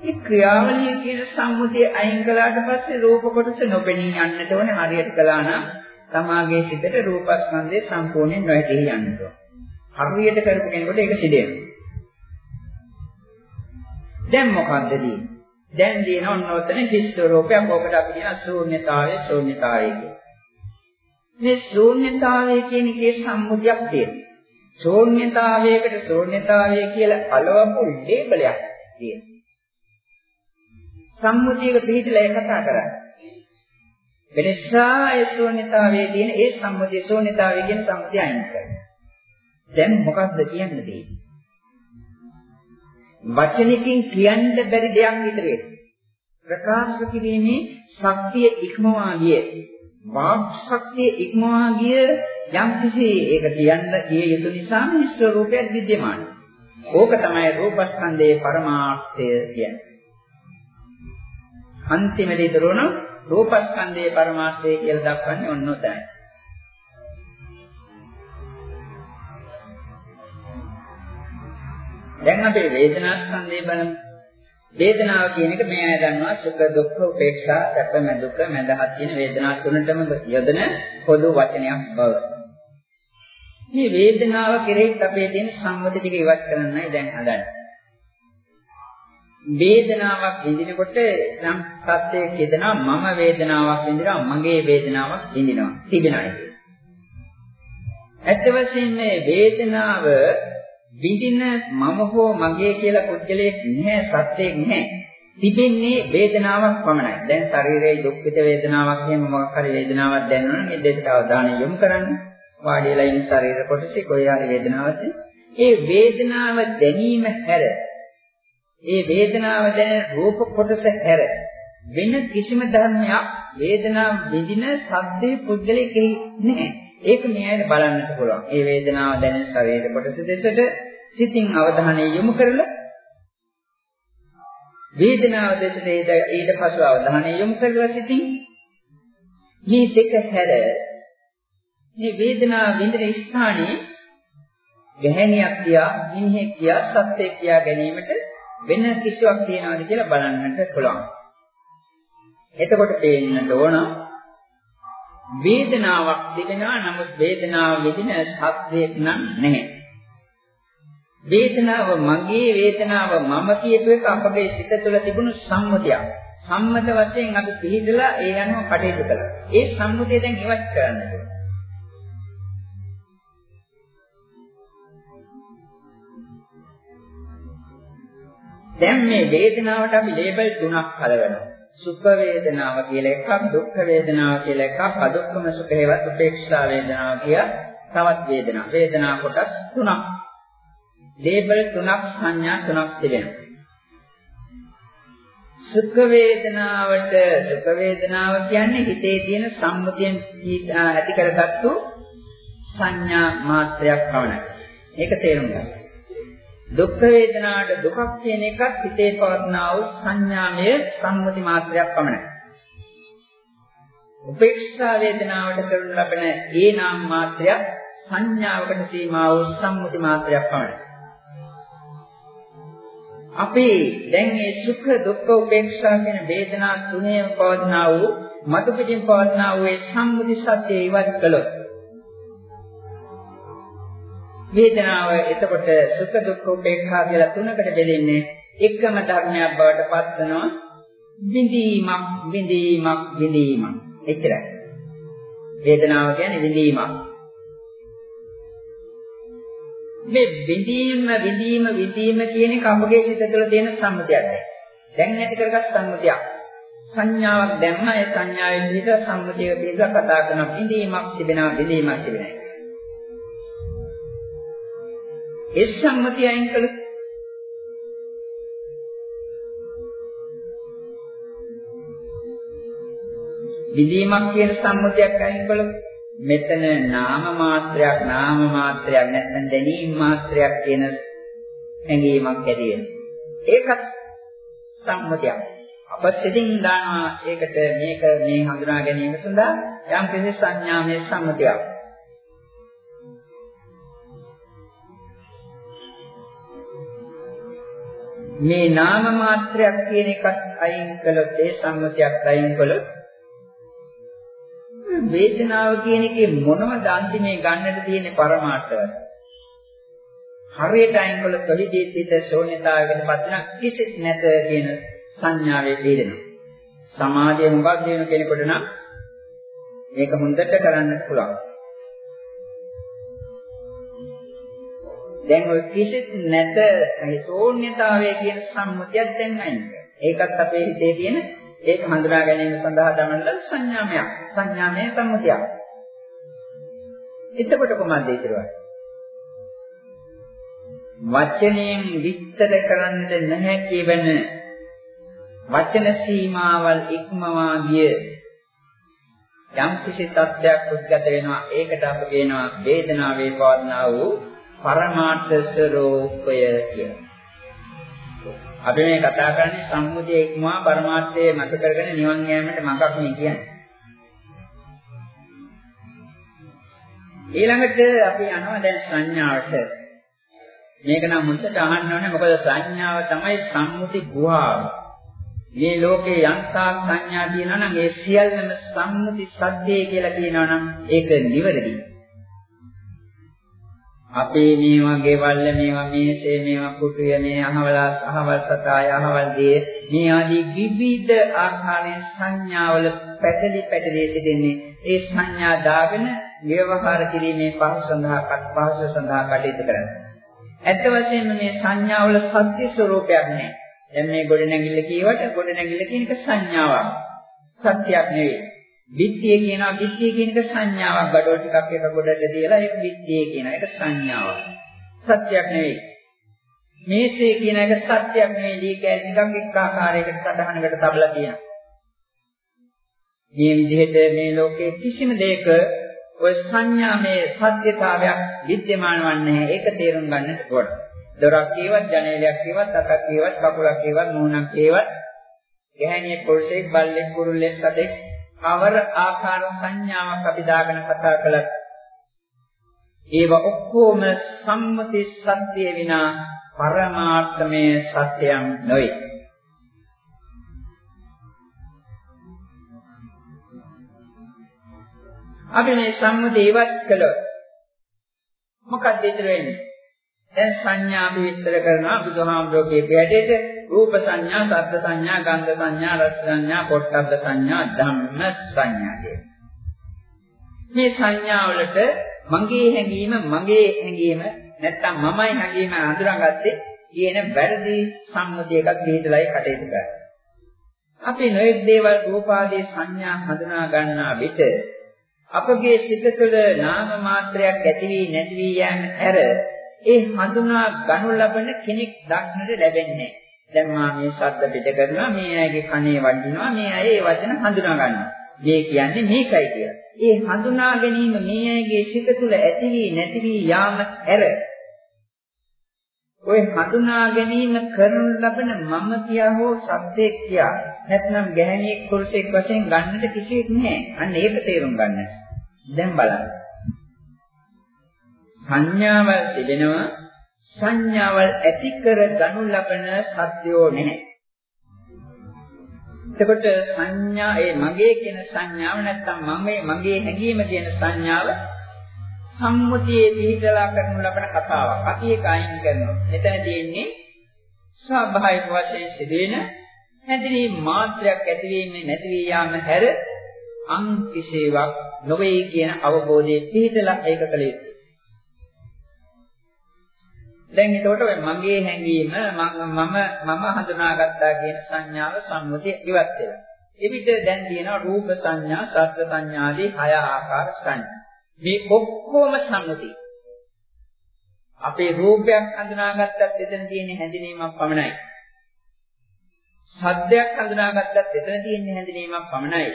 මේ ක්‍රියාවලිය කියන සම්මුතිය අයින් කළාට පස්සේ රූප කොටස නොපෙනී යන්නට ඕනේ හරියට කළා නම් තමාගේ සිතට රූපස්කන්ධය සම්පූර්ණයෙන් නොඇටී යන්නට හරියට කරපු කෙනෙකුට ඒක සිදෙනවා. දැන් මොකද්ද තියෙන්නේ? දැන් දින ඔන්න ඔතන හිස් රූපයක් ඔකට අපි කියන ශූන්‍යතාවය ශූන්‍යතාවය කියන. මේ ශූන්‍යතාවය කියන එකේ සම්මුතියක් තියෙනවා. ශූන්‍යතාවයකට ශූන්‍යතාවය කියලා අලවපු ලේබලයක් තියෙනවා. සම්මුතියක පිළිදලා ඒ කතා කරන්නේ. වෙනසා ඒ ශූන්‍යතාවයේ තියෙන ඒ සම්මුතිය ශූන්‍යතාවය කියන සම්මුතිය අයින් කරනවා. දැන් මොකක්ද කියන්න දෙන්නේ? වචනකින් කියන්න බැරි දෙයක් විතරේ. ප්‍රකාශ කිරීමේ ශක්තිය ඉක්මවා ගිය වාග් ශක්තිය ඉක්මවා ගිය යම්කිසි ඒක කියන්න ගිය යුතු නිසා මේ ස්වરૂපයක් विद्यමානයි. ඕක තමයි රූපස්කන්ධයේ පරමාර්ථය කියන්නේ. අන්තිමදී දරුවන රූපස්කන්ධයේ පරමාර්ථය කියලා දක්වන්නේ ඔන්න ඔතනයි. දැන් අපි වේදනා ස්කන්ධය බලමු. වේදනාව කියන එක මේ අය දන්නවා සුඛ දුක්ඛ උපේක්ෂා සැප දුක මඳහත් කියන වේදනා තුනටම යොදන පොදු වචනයක් බව. මේ වේදනාව කෙරෙහිත් අපේ තියෙන සම්මති ටික ඉවත් කරන්නයි දැන් හදන්නේ. වේදනාවක් විඳිනකොට නම් සත්‍යයක් කියනවා මම වේදනාවක් විඳිනවා මගේ වේදනාවක් විඳිනවා තිබෙනයි. ඇත්ත වශයෙන්ම මේ වේදනාව විඳින මම හෝ මගේ කියලා පුද්ගලයෙක් නැහැ සත්‍යයක් නැහැ. තිබෙන්නේ වේදනාවක් පමණයි. දැන් ශරීරයේ දුක් පිට වේදනාවක් එහෙම මොකක් හරි වේදනාවක් දැනෙනවා නම් ඒ දෙයට අවධානය යොමු කරන්න. වාඩි වෙලා ඉන්න ශරීර කොටසේ කොයි හරි වේදනාවක් ඒ වේදනාව දැනීම හැර ඒ වේදනාව දැන රූප කොටස හැර වෙන කිසිම ධර්මයක් වේදනාව විඳින සද්දේ පුද්ගලෙකෙහි නැහැ. ඒක මෙයයිද බලන්නට පුළුවන්. ඒ වේදනාව දැනෙන ශරීර කොටස දෙසට සිතින් අවධානය යොමු කරලා වේදනාව දෙසට ඊට පසු අවධානය යොමු කරලා සිටින් මේ දෙක හැර මේ වේදනාව විඳින ස්ථානයේ ගැහැණියක් කියා, මිනිහෙක් කියා, සත්‍යයක් කියා ගැනීමට වෙන කිසිවක් තියනවාද කියලා බලන්නට පුළුවන්. එතකොට පේන්නට ඕන වේදනාවක් තිබෙනවා නමුත් වේදනාව විඳින සත්‍යයක් නම් නැහැ. වේදනාව මගේ වේදනාව මම කියපු එක අපගේ සිත තුළ තිබුණු සම්මුතියක්. සම්මත වශයෙන් අපි පිළිදලා ඒ අනුව කටයුතු කළා. ඒ සම්මුතිය දැන් ඉවත් කරන්න ඕනේ. දැන් මේ වේදනාවට අපි ලේබල් තුනක් හලවනවා. සුඛ වේදනාව කියලා එකක්, දුක්ඛ වේදනාව කියලා එකක්, අදුක්ඛම සුඛ හේවත් උපේක්ෂා වේදනාව කියලා තවත් වේදනා. වේදනා කොටස් තුනක්. ලේබල් තුනක් සංඥා තුනක් තිබෙනවා. සුඛ වේදනාවට සුඛ වේදනාව කියන්නේ හිතේ තියෙන සම්මුතියෙන් ඇති කරගත්තු සංඥා මාත්‍රයක් පමණයි. ඒක තේරුම් ගන්න. දුක් වේදනාවට දුකක් කියන එකත් හිතේ පවත්නා වූ සංඥාමය සම්මුති මාත්‍රයක් පමණයි. උපේක්ෂා වේදනාවට කරන ලබන ඒ නාම මාත්‍රයක් සංඥාවකට සීමා වූ සම්මුති මාත්‍රයක් පමණයි. අපි දැන් මේ සුඛ දුක්ඛ උපේක්ෂා කියන වේදනා තුනේම පවත්නා වූ මතු පිටින් පවත්නා වූ ඒ සම්මුති සත්‍ය ඉවත් කළොත් වේදනාව එතකොට සුඛ දුක්ඛ උපේක්ඛා කියලා තුනකට බෙදෙන්නේ එකම ධර්මයක් බවට පත් වෙනවා විඳීමක් විඳීමක් විඳීමක්. එච්චරයි. වේදනාව කියන්නේ විඳීමක්. මේ විඳීම විඳීම විඳීම කියන එක අපගේ සිත තුළ තියෙන සම්මුතියක්. දැන් ඇති කරගත් සම්මුතියක්. සංඥාවක් දැම්ම ඒ සංඥාවෙන් විදිහ සම්මුතිය විදිහ කතා කරන විඳීමක් තිබෙනවා විඳීමක් තිබෙනවා. ඒ සම්මතිය අයින් කළොත් විදීමක් කියන සම්මතියක් අයින් කළොත් මෙතන නාම මාත්‍රයක් නාම මාත්‍රයක් නැත්නම් දැනීම මාත්‍රයක් කියන හැඟීමක් ඇති වෙනවා. ඒකත් සම්මතියක්. අප සිතින් දානවා ඒකට මේක මේ හඳුනා ගැනීම සඳහා යම් කිසි සංඥාමය සම්මතියක්. මේ නාම මාත්‍රයක් කියන එකත් අයින් කළොත් ඒ සම්මතියක් අයින් කළොත් වේදනාව කියන එකේ මොනවද අන්තිමේ ගන්නට තියෙන පරමාර්ථය හරියට අයින් කළොත් කොහිදී සිට ශූන්‍යතාවයකට පත් වෙන කිසිත් නැත කියන සංඥාවේ තේරෙනවා සමාධිය මොකක්ද වෙන කෙනෙකුට නම් මේක හොඳට කරන්න පුළුවන්. දැන් ඔය කිසිත් නැත ශූන්‍යතාවය කියන සම්මුතියක් දැන් අයින් ඒකත් අපේ හිතේ තියෙන ඒක හඳුනා ගැනීම සඳහා දමන සංඥාමයක්. සංඥාමය සම්මුතියක්. එතකොට කොහොමද ඉතිරවන්නේ? වචනයෙන් විස්තර කරන්න නැහැ කියවන වචන සීමාවල් ඉක්මවා ගිය යම් කිසි තත්ත්වයක් උද්ගත වෙනවා ඒකට අපි කියනවා වේදනාවේ පවර්ණා වූ පරමාර්ථ ස්වરૂපය කියලා. අපි මේ කතා කරන්නේ සම්මුතිය ඉක්මවා පරමාර්ථයේ මත කරගෙන නිවන් යෑමට මඟක් නේ කියන්නේ. ඊළඟට අපි යනවා දැන් සංඥාවට. මේක නම් මුලට අහන්න ඕනේ මොකද සංඥාව තමයි සම්මුති ගුහාව. මේ ලෝකේ යන්තා සංඥා තියෙනවා නම් ඒ සියල්ලම සම්මුති සද්දේ කියලා කියනවා නම් ඒක නිවැරදියි. අපේ මේවා ගෙවල් මේවා මේසේ මේවා කුටුය මේ අහවල අහවල් සතාය අහවල් දී මේ ආදී විවිධ ආකාරයේ සංඥාවල පැටලි පැටලි සිටින්නේ ඒ සංඥා දාගෙන ව්‍යවහාර කිරීමේ පහසු සඳහා පහසු සඳහා කටයුතු කරනවා. ඇත්ත වශයෙන්ම මේ සංඥාවල සත්‍ය ස්වરૂපයක් නැහැ. දැන් මේ ගොඩනැගිල්ල කියවට ගොඩනැගිල්ල කියන එක සංඥාවක්. සත්‍යයක් නෙවෙයි. විත්තිය කියනවා විත්තිය කියන එක සංඥාවක් බඩවල ටිකක් එක ගොඩට තියලා ඒක විත්තිය කියන එක සංඥාවක් සත්‍යයක් නෙවෙයි මේසේ කියන එක සත්‍යයක් නෙවෙයි දී කැලේ නිකන් එක් ආකාරයකට සටහනකට තබලා තියෙනවා මේ විදිහට මේ ලෝකයේ කිසිම දෙයක ඔය සංඥාමය සත්‍යතාවයක් विद्यमान වන්නේ ඒක තේරුම් ගන්නට ඕන දොරක් කියවත් ජනේලයක් කියවත් අතක් කියවත් කකුලක් කියවත් මූණක් කියවත් ගැහණියෙක් පුරුෂයෙක් බල්ලෙක් කුරුල්ලෙක් සතෙක් කවර ආකාර සංඥාවක් අපි දාගෙන කතා කළත් ඒව ඔක්කොම සම්මති සත්‍ය විනා පරමාර්ථමය සත්‍යයන් නොවේ. අපි මේ සම්මුතිය ඉවත් කළොත් මොකක්ද ඉතුරු වෙන්නේ? දැන් සංඥා අපි විස්තර කරනවා බුදුහාමුදුරුවෝ කියපු හැටියට රූප සංඥා, ශබ්ද සංඥා, ගන්ධ සංඥා, රස සංඥා, පොට්ටබ්බ සංඥා, ධම්ම සංඥා කියන. මේ සංඥා වලට මගේ හැඟීම, මගේ හැඟීම නැත්තම් මමයි හැඟීම අඳුරගත්තේ කියන වැරදි සම්මුතියකක් පිළිදලයි කටයුතු කරන්නේ. අපි නොයෙක් දේවල් රූපාදී සංඥා හඳුනා ගන්නා විට අපගේ සිත තුළ නාම මාත්‍රයක් ඇති වී නැති වී යන හැර ඒ හඳුනා ගනු ලබන කෙනෙක් දක්නට ලැබෙන්නේ දැන් මා මේ ශබ්ද පිට කරනවා මේ අයගේ කනේ වදිනවා මේ අය ඒ වචන හඳුනා ගන්නවා මේ කියන්නේ මේකයි කියලා. ඒ හඳුනා ගැනීම මේ අයගේ සිත තුළ ඇති වී නැති වී යාම හැර ඔය හඳුනා ගැනීම කරනු ලබන මම කියා හෝ සත්‍යයක් කියා නැත්නම් ගැහණියෙක් පුරුෂයෙක් වශයෙන් ගන්නට කිසිවෙක් නැහැ. අන්න ඒක තේරුම් ගන්න. දැන් බලන්න. සංඥාවල් තිබෙනවා සංඥාවල් ඇති කර ගනු ලබන සත්‍යෝ නැහැ. එතකොට සංඥා ඒ මගේ කියන සංඥාව නැත්නම් මම මගේ හැඟීම කියන සංඥාව සම්මුතියේ පිළිදලා කරනු ලබන කතාවක්. අපි ඒක අයින් කරනවා. මෙතන තියෙන්නේ ස්වාභාවික වශයෙන් සිදුවෙන හැදිරීම මාත්‍රයක් ඇතිවීමේ නැති වී යාම හැර අන් කිසිවක් නොවේ කියන අවබෝධයේ පිළිදලා ඒක කළ යුතුයි. දැන් එතකොට මගේ හැඟීම මම මම හඳුනාගත්තා කියන සංඥාව සම්මුතිය ඉවත් වෙලා. එවිට දැන් තියෙනවා රූප සංඥා, ශබ්ද සංඥා ආදී හය ආකාර සංඥා. මේ ඔක්කොම සම්මුති. අපේ රූපයක් හඳුනාගත්තත් එතන තියෙන හැඳිනීමක් පමණයි. සද්දයක් හඳුනාගත්තත් එතන තියෙන හැඳිනීමක් පමණයි.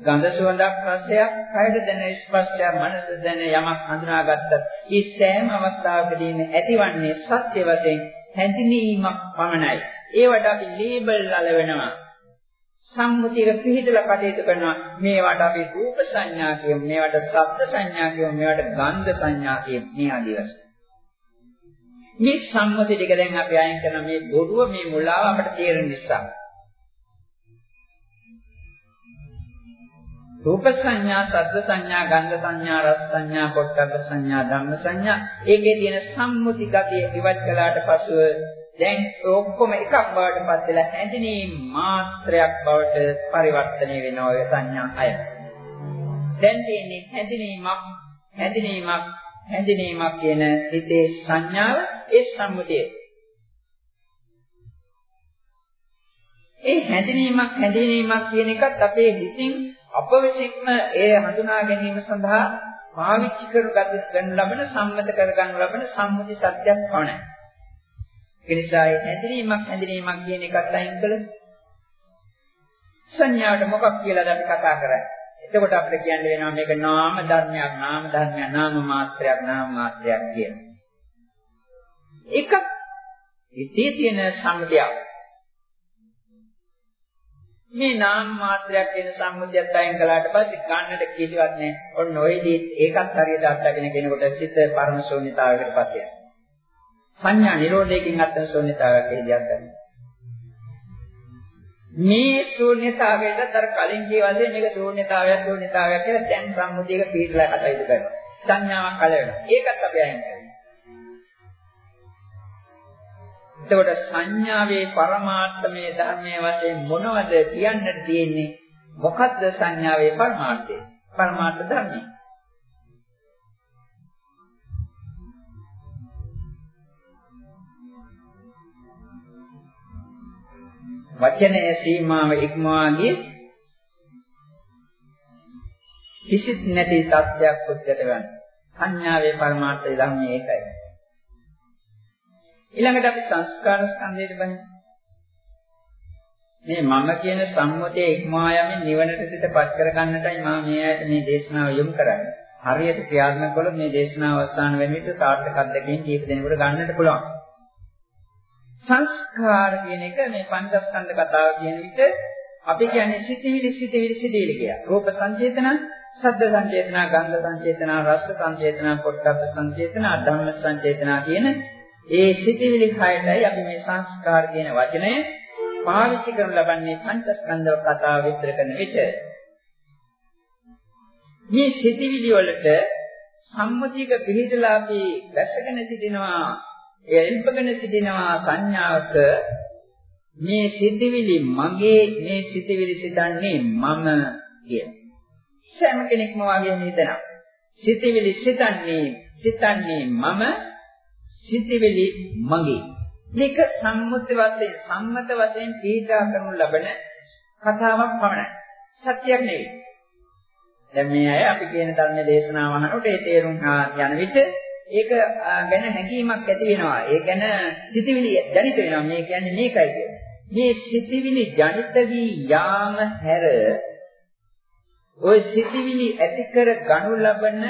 ගන්ධ සුවඳක් රසයක් කයට දැනෙන ස්පර්ශයක් මනස දැනෙන යමක් හඳුනාගත්තත් ඒ සෑම අවස්ථාවකදීම ඇතිවන්නේ සත්‍ය වශයෙන් හැඳිනීමක් පමණයි. ඒවට අපි ලේබල් අලවනවා. සම්මුතියක පිළිදලා කටයුතු කරනවා මේවට අපි රූප සංඥා කියමු මේවට ශබ්ද සංඥා කියමු මේවට ගන්ධ සංඥා කියමු මේ ආදී වශයෙන් මේ සම්මුති ටික දැන් අපි අයින් කරන මේ බොරුව මේ මුලාව අපිට තේරෙන නිසා රූප සංඥා, ශබ්ද සංඥා, ගන්ධ සංඥා, රස සංඥා, පොට්ටබ්බ සංඥා, ධම්ම සංඥා ඒකේ තියෙන සම්මුති ගතිය ඉවත් කළාට පසුව දැන් ඔක්කොම එකක් බවට පත් වෙලා හැඳිනීම් මාත්‍රයක් බවට පරිවර්තනය වෙනවා ඔය සංඥා අය. දැන් තියෙන්නේ හැඳිනීමක් හැඳිනීමක් හැඳිනීමක් කියන හිතේ සංඥාව ඒ සම්මුතිය. ඒ හැඳිනීමක් හැඳිනීමක් කියන එකත් අපේ හිතින් අප විසින්ම ඒ හඳුනා ගැනීම සඳහා පාවිච්චි කරු ගන්න ලබන සම්මත කර ගන්න ලබන සම්මුති සත්‍යයක් පමණයි. ඒ නිසා ඒ හැඳිනීමක් හැඳිනීමක් කියන එකත් අයින් කළොත් සංඥාවට මොකක් කියලාද අපි කතා කරන්නේ. එතකොට අපිට කියන්න වෙනවා මේක නාම ධර්මයක් නාම ධර්මයක් නාම මාත්‍රයක් නාම මාත්‍රයක් කියන. එකක් ඉතී තියෙන සම්මුතියක්. මේ නාම මාත්‍රයක් කියන සම්මුතියත් අයින් කළාට පස්සේ ගන්නට කිසිවක් නැහැ. ඔන්න ඔයදී ඒකත් හරියට අත්දකින්න කෙනෙකුට සිත පරම ශූන්‍යතාවයකටපත් වෙනවා. සංඥා නිරෝධයකින් අත්න ශූන්‍යතාවයක් එහිදී ගන්න. මේ ශූන්‍යතාවයට අර කලින් කිය වශයෙන් මේක ශූන්‍යතාවයක් ශූන්‍යතාවයක් කියලා දැන් සම්මුතියක පිළිලා කටයුතු කරනවා. සංඥාවක් කල වෙනවා. ඒකත් අපි අයින් කරනවා. එතකොට සංඥාවේ පරමාර්ථමේ ධර්මයේ වශයෙන් මොනවද කියන්නට තියෙන්නේ? මොකද්ද සංඥාවේ පරමාර්ථය? පරමාර්ථ ධර්මය. වචනයේ සීමාව ඉක්මවා ගිය කිසිත් නැති තත්ත්වයක් උද්ගත ගන්න. සංඥාවේ පරමාර්ථය ධර්මයේ ඒකයි. ඊළඟට අපි සංස්කාර ස්කන්ධයට බලමු. මේ මම කියන සම්මතයේ ඉක්මවා යමින් නිවනට සිතපත් කර ගන්නටයි මම මේ මේ දේශනාව යොමු කරන්නේ. හරියට ක්‍රියාත්මක කළොත් මේ දේශනාව අවසන් වෙන විට සාර්ථක අත්දැකීම් කීප දෙනෙකුට ගන්නට පුළුවන්. සංස්කාර කියන එක මේ පංචස්කන්ධ කතාව කියන විට අපි කියන්නේ සිතිවිලි සිතිවිලි සිතිවිලි කියලා. රූප සංචේතන, ශබ්ද සංචේතන, ගන්ධ සංචේතන, රස සංචේතන, පොට්ටබ්බ සංචේතන, ධම්ම සංචේතන කියන ඒ සිතිවිලි හයටයි අපි මේ සංස්කාර කියන වචනය පාවිච්චි කරන ලබන්නේ පංචස්කන්ධ කතාව විස්තර කරන විට. මේ සිතිවිලි වලට සම්මුතියක පිළිදලා අපි දැසගෙන සිටිනවා එය එල්පගෙන සිටිනවා සංඥාවක මේ සිතවිලි මගේ මේ සිතවිලි සිතන්නේ මම කියන. සෑම කෙනෙක්ම වාගේ හිතනවා. සිතවිලි සිතන්නේ සිතන්නේ මම සිතවිලි මගේ. මේක සම්මුති වශයෙන් සම්මත වශයෙන් පීඩා කරනු ලබන කතාවක් පමණයි. සත්‍යයක් නෙවෙයි. දැන් මේ අය අපි කියන ධර්ම දේශනාව අහනකොට ඒ තේරුම් යන විට ඒක ගැන හැඟීමක් ඇති වෙනවා. ඒ ගැන සිතවිලි ජනිත වෙනවා. මේ කියන්නේ මේකයි කියන්නේ. මේ සිතවිලි ජනිත වී යාම හැර ওই සිතවිලි ඇති කර ගනු ලබන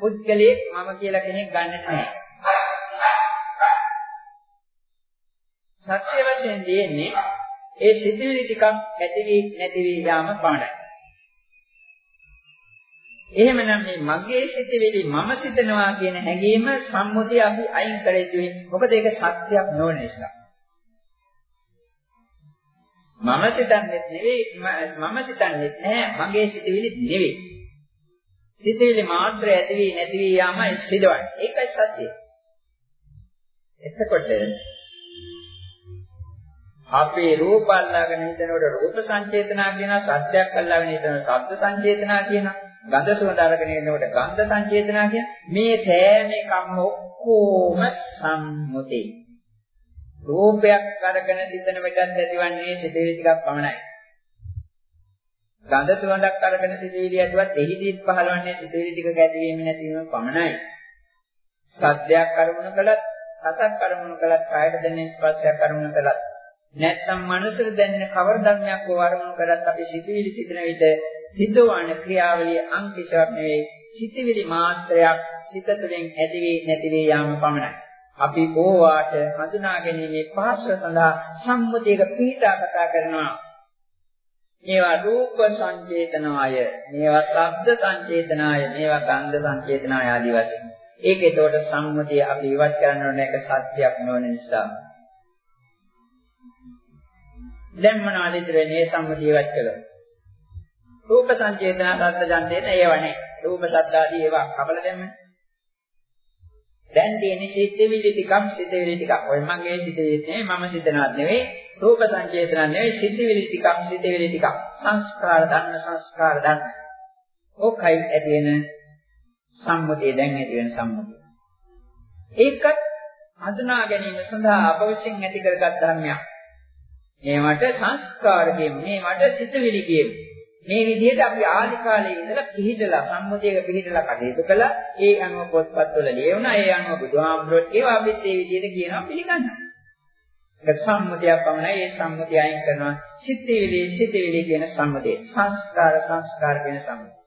පුද්ගලයෙක් මම කියලා කෙනෙක් ගන්න නැහැ. සත්‍ය වශයෙන් දෙන්නේ ඒ සිතවිලි ටිකක් ඇති වී නැති වී යාම පමණයි. එහෙමනම් මේ මගේ සිතවිලි මම සිතනවා කියන හැඟීම සම්මුතිය අපි අයින් කර යුතුයි. මොකද ඒක සත්‍යයක් නොවන නිසා. මම සිතන්නේ නෙවෙයි මම සිතන්නේ නැහැ මගේ සිතවිලි නෙවෙයි. සිතවිලි මාත්‍ර ඇති වී නැති වී යාමයි සිදුවන්නේ. ඒකයි සත්‍යය. එතකොට අපේ රූප අල්ලාගෙන හිතනකොට රූප සංචේතනා කියනවා සත්‍යයක් අල්ලාගෙන හිතන ශබ්ද සංචේතනා කියනවා ගන්ධ සුවඳ අරගෙන ඉන්නකොට ගන්ධ සංචේතනා කියන මේ සෑම එකක්ම ඔක්කොම සම්මුතේ. රූපයක් අරගෙන සිතන විටත් ඇතිවන්නේ සිතේ ටිකක් පමණයි. ගන්ධ සුවඳක් අරගෙන සිතේදී ඇතුවත් එහිදී පහළවන්නේ සිතේදී ටිකක ඇතිවීම නැතිවීම පමණයි. සත්‍යයක් අරමුණු කළත් රසක් අරමුණු කළත් කායයට දැනෙන ස්පර්ශයක් අරමුණු කළත් නැත්නම් මනසට දැනෙන කවර ධර්මයක් හෝ අරමුණු කරත් අපි සිතිවිලි සිටින විට සිදුවන ක්‍රියාවලිය අංකිෂයක් නෙවෙයි සිතිවිලි මාත්‍රයක් සිත තුළින් ඇති වී නැති වී යාම පමණයි. අපි ඕවාට හඳුනා ගැනීමේ පහසුව සඳහා සම්මුතියක පිටා කතා කරනවා. මේවා රූප සංචේතනාය, මේවා ශබ්ද සංචේතනාය, මේවා ගන්ධ සංචේතනාය ආදී වශයෙන්. ඒක ඒතකොට සම්මුතිය අපි ඉවත් කරන්න ඕන එක සත්‍යයක් නොවන නිසා. දැන් මොනවද ඉතින් වෙන්නේ සම්මුතිය ඉවත් කළොත්? රූප සංචේතන සද්ද ජන්දේන ඒව නැහැ. රූප ශබ්ද ආදී ඒවා කපල දැම්මනේ. දැන් තියෙන්නේ සිතවිලි ටිකක් සිතවිලි ටිකක්. ඔය මගේ සිතවිලි නෙවෙයි මම සිතනවත් නෙවෙයි. රූප සංචේතන නෙවෙයි සිතවිලි ටිකක් සිතවිලි ටිකක්. සංස්කාර දන්න සංස්කාර දන්න. ඕකයි ඇති වෙන සම්මුතිය දැන් ඇති වෙන සම්මුතිය. ඒකත් හඳුනා ගැනීම සඳහා අපවශ්‍යයෙන් ඇති කරගත් ධර්මයක්. මේවට සංස්කාර කියමු. මේවට සිතවිලි කියමු. මේ විදිහට අපි ආදි කාලේ ඉඳලා පිළිදලා සම්මුතියක පිළිදලා කටයුතු කළා. ඒ අනුව පොත්පත්වල ලියවුණා. ඒ අනුව බුදුහාමුදුරුවෝ ඒවා අපිත් මේ විදිහට කියනවා පිළිගන්නවා. ඒක සම්මුතියක් පමණයි. ඒ සම්මුතිය අයින් කරනවා. සිතවිලි සිතවිලි කියන සම්මුතිය. සංස්කාර සංස්කාර කියන සම්මුතිය.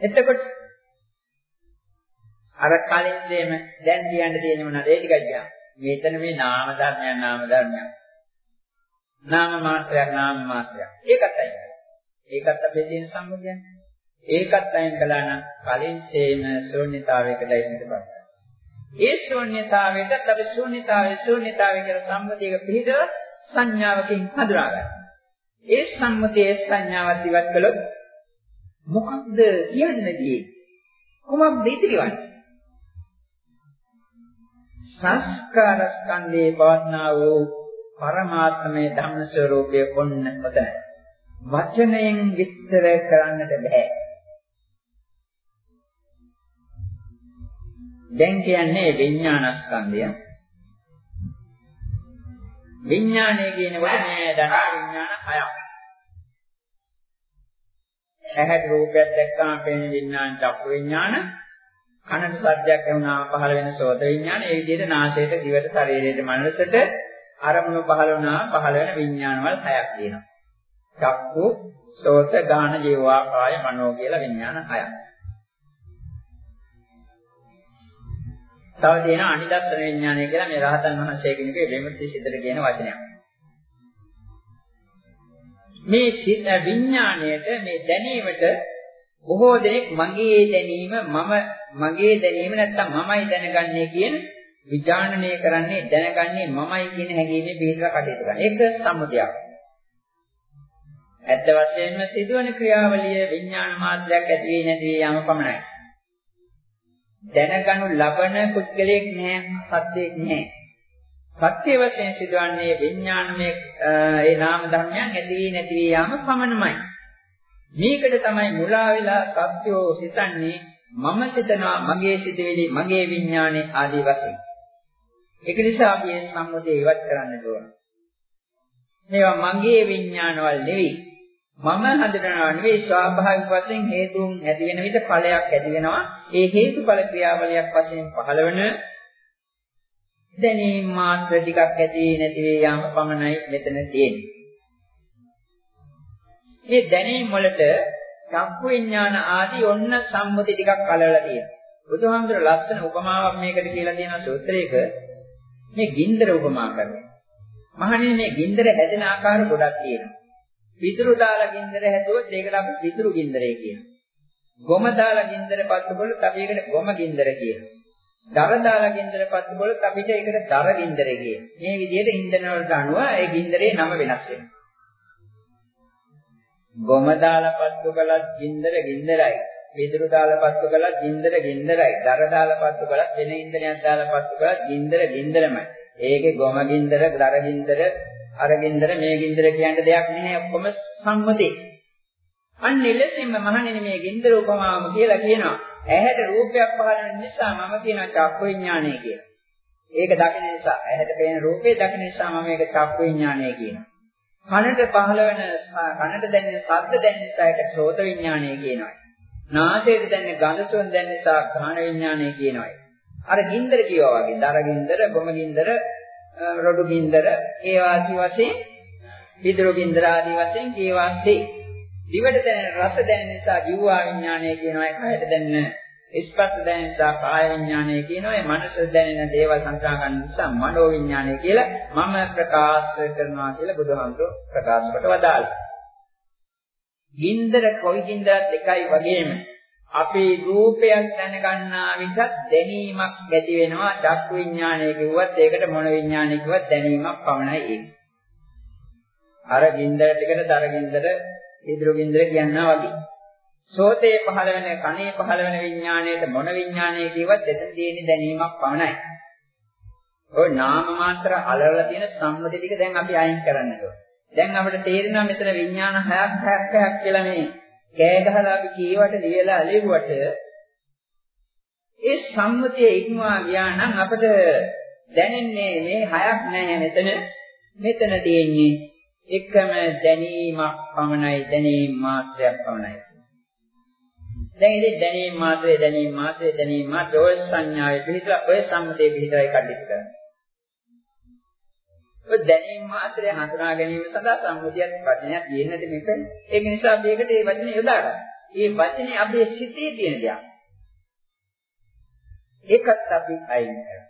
එතකොට අර කලින් දෙම දැන් කියන්න තියෙන්නේ මොනවද? ඒ ටිකක් කියන්න. මෙතන මේ නාම ධර්මයන් නාම ධර්මයන් නාම මාත්‍රයක් නාම මාත්‍රයක්. ඒකත් අයින් කරලා. ඒකත් අපේ තියෙන සම්මුතියනේ. ඒකත් අයින් කළා නම් කලින් සේම ශූන්‍යතාවයකටයි සිටපත්. ඒ ශූන්‍යතාවයට අපි ශූන්‍යතාවයේ ශූන්‍යතාවය කියලා සම්මුතියක පිළිදව සංඥාවකින් හඳුනා ගන්නවා. ඒ සම්මුතියේ සංඥාවත් ඉවත් කළොත් මොකක්ද කියන්නේ? කොහොමද ඉතිරිවන්නේ? සංස්කාර ස්කන්ධේ පවත්නා වූ පරමාත්මයේ ධම්ම ස්වરૂපය ඔන්න ඔතන. වචනයෙන් විස්තර කරන්නට බෑ. දැන් කියන්නේ විඥානස්කන්ධය. විඥානය කියනකොට මේ දන්න විඥාන හයක්. ඇහැට රූපයක් දැක්කම පෙනෙන විඥාන චක්ක විඥාන කනට සද්දයක් ඇහුණාම පහළ වෙන සෝත විඥාන ඒ විදිහට නාසයට දිවට ශරීරයට මනසට අරමුණු පහළ වුණා පහළ වෙන විඥානවල හයක් තියෙනවා. චක්කු, සෝත, ගාන, ජීවා, කාය, මනෝ කියලා විඥාන හයක්. තව තියෙනවා අනිදස්සන විඥානය කියලා මේ රහතන් වහන්සේ කෙනෙකුගේ විමුක්ති සිතට කියන වචනයක්. මේ සිත විඥාණයට මේ දැනීමට බොහෝ දෙනෙක් මගේ දැනීම මම මගේ දැනීම නැත්තම් මමයි දැනගන්නේ කියන විඥානනය කරන්නේ දැනගන්නේ මමයි කියන හැඟීමේ පිටලා කටයුතු කරන. ඒක සම්මුතියක්. ඇත්ත වශයෙන්ම සිදුවන ක්‍රියාවලිය විඥාන මාත්‍රයක් ඇති වෙයි නැති වෙයි යම පමණයි. දැනගනු ලබන පුද්ගලයෙක් නෑ, සත්‍යයක් නෑ. සත්‍ය වශයෙන් සිදුවන්නේ විඥානමය ඒ නාම ධර්මයන් ඇති වී නැති වී යාම පමණමයි. මේකට තමයි මුලා වෙලා සත්‍යෝ සිතන්නේ මම සිතනවා මගේ සිතවිලි මගේ විඥානේ ආදී වශයෙන්. ඒක නිසා අපි මේ සම්මුතිය ඉවත් කරන්න ඕන. මේවා මගේ විඥානවල නෙවෙයි. මම හඳුනනවා නෙවෙයි ස්වාභාවික වශයෙන් හේතුන් ඇති වෙන විට ඵලයක් ඇති වෙනවා. ඒ හේතුඵල ක්‍රියාවලියක් වශයෙන් පහළවන දැනීම මාත්‍ර ටිකක් ඇති නැති වේ යාම පමණයි මෙතන තියෙන්නේ. මේ දැනීම වලට චක්කු විඥාන ආදී ඔන්න සම්මුති ටිකක් කලවලා තියෙනවා. බුදුහාමුදුර ලස්සන උපමාවක් මේකට කියලා තියෙන සූත්‍රයක මේ ගින්දර උපමා කරනවා. මහණෙනි මේ ගින්දර හැදෙන ආකාර ගොඩක් තියෙනවා. පිටුරු දාලා ගින්දර හැදුවොත් ඒකට අපි පිටුරු ගින්දරේ කියනවා. ගොම දාලා ගින්දර පත්තු බලුත් අපි ඒකට ගොම ගින්දර කියනවා. දර දාලා ගින්දර පත්තු බලුත් අපිට ඒකට දර ගින්දර කියනවා. මේ විදිහට ඉන්ධන වලට අනුව ඒ ගින්දරේ නම වෙනස් වෙනවා. ගොම දාලා පත්තු කළත් ගින්දර ගින්දරයි. පිටුරු දාලා පත්තු කළත් ගින්දර ගින්දරයි. දර දාලා පත්තු කළත් වෙන ඉන්ධනයක් දාලා පත්තු කළත් ගින්දර ගින්දරමයි. ඒකේ ගොම ගින්දර, දර ගින්දර, අර ගින්දර මේ ගින්දර කියන දෙයක් නැහැ ඔක්කොම සම්මතේ. අන්න එලෙසින්ම මහණෙනි මේ ගින්දර උපමාවම කියලා කියනවා. ඇහැට රූපයක් පහළ වෙන නිසා මම කියනවා චක්ක විඥානය කියලා. ඒක දකින නිසා ඇහැට පේන රූපේ දකින නිසා මම මේක චක්ක විඥානය කියනවා. කනට පහළ වෙන කනට දැනෙන ශබ්ද දැනෙන නිසා ඒක සෝත විඥානය කියනවා. නාසයට දැනෙන ගඳ සුවඳ දැනෙන නිසා ගාහන විඥානය කියනවා. අර ගින්දර කියවා වගේ දර ගින්දර, ගොම ගින්දර, රොඩු ගින්දර ඒ ආදී වශයෙන් විදුරු ගින්දර ආදී වශයෙන් කියවාසේ දිවට දැනෙන රස දැනෙන නිසා ජීවා විඥානය කියනවා කයට දැනෙන ස්පර්ශ දැනෙන නිසා කාය විඥානය කියනවා මනස දැනෙන දේවල් සංකා ගන්න නිසා මනෝ විඥානය කියලා මම ප්‍රකාශ කරනවා කියලා බුදුහාමුදුරුවෝ ප්‍රකාශ කොට වදාළා. ගින්දර කොයි ගින්දරත් එකයි වගේම අපේ රූපයක් දැනගන්නා විට දැනීමක් ඇති වෙනවා චක්කු විඥානය කිව්වත් ඒකට මොන විඥානය කිව්වත් දැනීමක් පමණයි ඒක. අර ගින්දර ටිකට දර ගින්දර ඉදිරි ගින්දර කියනවා වගේ. සෝතේ පහළ වෙන කනේ පහළ වෙන විඥාණයට මොන විඥානය කිව්වත් එතන තියෙන දැනීමක් පමණයි. ඔය නාම මාත්‍ර අලවලා තියෙන සම්මති ටික දැන් අපි අයින් කරන්න ඕනේ. දැන් අපිට තේරෙනවා මෙතන විඥාන හයක් හයක් හයක් කියලා මේ කෑ ගහලා අපි කීවට ලියලා අලෙව්වට ඒ සම්මතිය ඉක්මවා ගියා නම් අපිට දැනෙන්නේ මේ හයක් නැහැ මෙතන මෙතන තියෙන්නේ එකම දැනීමක් පමණයි දැනීම මාත්‍රයක් පමණයි දැන් ඉතින් දැනීම මාත්‍රේ දැනීම මාත්‍රේ දැනීම මාත්‍රේ ඔය සංඥාවේ පිළිතලා ඔය සම්මතයේ පිළිතලයි කඩිට කරන්නේ ඔය දැනීම මාත්‍රය හඳුනා ගැනීම සඳහා සම්මුතියක් වචනයක් තියෙන්නද මේක? ඒක නිසා අපි ඒකට මේ වචනේ යොදා ගන්න. මේ වචනේ අපේ සිතේ තියෙන දෙයක්. ඒකත් අපි අයින් කරනවා.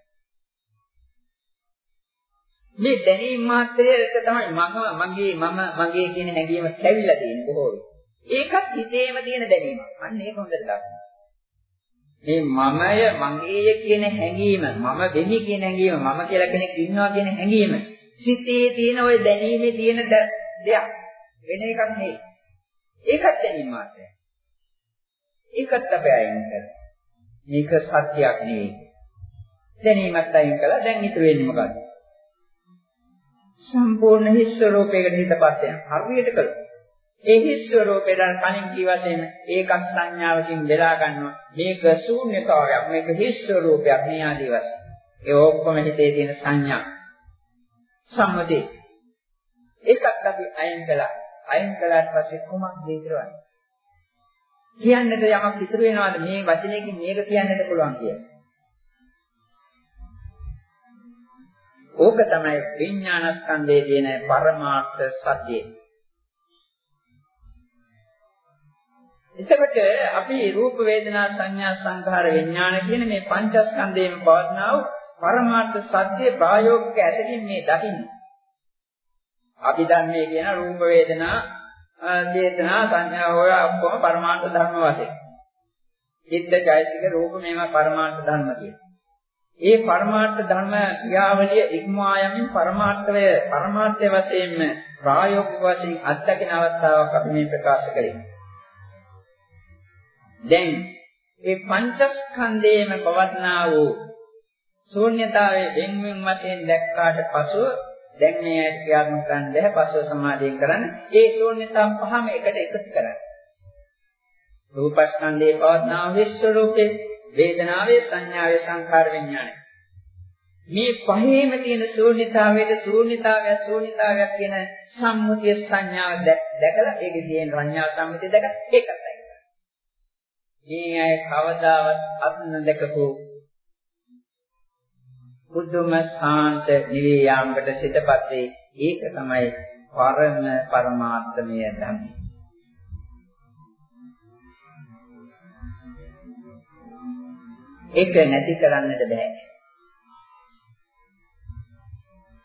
මේ දැනීම මාත්‍රයක තමයි මම මගේ මම මගේ කියන හැඟීම කැවිලා තියෙන බොහෝ ඒකත් හිතේම තියෙන දැනීම. අන්න ඒක හොඳට දකින්න. මේ මමය මගේය කියන හැඟීම, මම වෙමි කියන හැඟීම, මම කියලා කෙනෙක් ඉන්නවා කියන හැඟීම සිතේ තියෙන ওই දැනීමේ තියෙන දෙයක්. වෙන එකක් නෙවෙයි. ඒකත් දැනීම මාත්‍රයි. ඒකත් අපේ අයින් කරනවා. මේක සත්‍යයක් නෙවෙයි. දැනීමත් අයින් කළා දැන් ඉතුරු වෙන්නේ මොකද්ද? සම්පූර්ණ හිස් ස්වરૂපයකට හිතපත් වෙනවා. හරියට කළා. ඒ හිස් ස්වરૂපේ දැන් කලින් කී වශයෙන් ඒකක් සංඥාවකින් බෙදා ගන්නවා. මේක ශූන්‍යතාවයක්. මේක හිස් ස්වરૂපයක් නේ ආදී වශයෙන්. ඒ ඔක්කොම හිතේ තියෙන සංඥා සම්මතේ. ඒකත් අපි අයින් කළා. අයින් කළාට පස්සේ කොහොමද ඉතිරවන්නේ? කියන්නට යමක් ඉතුරු වෙනවද මේ වචනයකින් මේක කියන්නට පුළුවන් කියලා. ඕක තමයි විඥානස්කන්ධයේ තියෙන පරමාර්ථ සත්‍යය. එතකොට අපි රූප වේදනා සංඥා සංඛාර විඥාන කියන මේ පංචස්කන්ධයේම පවත්නා වූ පරමාර්ථ සත්‍ය ප්‍රායෝගික ඇසකින් මේ දකින්න. අපි දන්නේ කියන රූප වේදනා චේතනා සංඥා හොය ඔක්කොම පරමාර්ථ ධර්ම වශයෙන්. චිත්ත චෛසික රූප මේවා පරමාර්ථ ධර්ම කියන. ඒ පරමාර්ථ ධර්ම ක්‍රියාවලිය ඉක්මවා යමින් පරමාර්ථය පරමාර්ථය වශයෙන්ම ප්‍රායෝගික වශයෙන් අත්දකින අවස්ථාවක් අපි මේ ප්‍රකාශ කළේ. දැන් ඒ පංචස්කන්ධයේම පවත්නා වූ ශූන්‍යතාවයේ වෙන්වෙන් වශයෙන් දැක්කාට පසුව දැන් මේ ඇයි ක්‍රියාත්මක කරන්න බැහැ පසුව සමාධියෙන් කරන්න. ඒ ශූන්‍යතාව පහම එකට එකතු කරන්න. රූපස්කන්ධේ පවත්නා විශ්වරූපේ වේදනාවේ සංඥාවේ සංකාර විඥානේ මේ පහේම තියෙන ශූන්‍යතාවයට ශූන්‍යතාවය ශූන්‍යතාවය කියන සම්මුතිය සංඥාව දැකලා ඒකේ තියෙන සංඥා සම්මුතිය දැක ඒකයි. මේ අය කවදාවත් අත්න දැකපු බුදුම ශාන්ත නිවියාමකට සිටපත් වේ. ඒක තමයි පරම පරමාර්ථමය ධර්මය. ඒක නැති කරන්නට බෑ.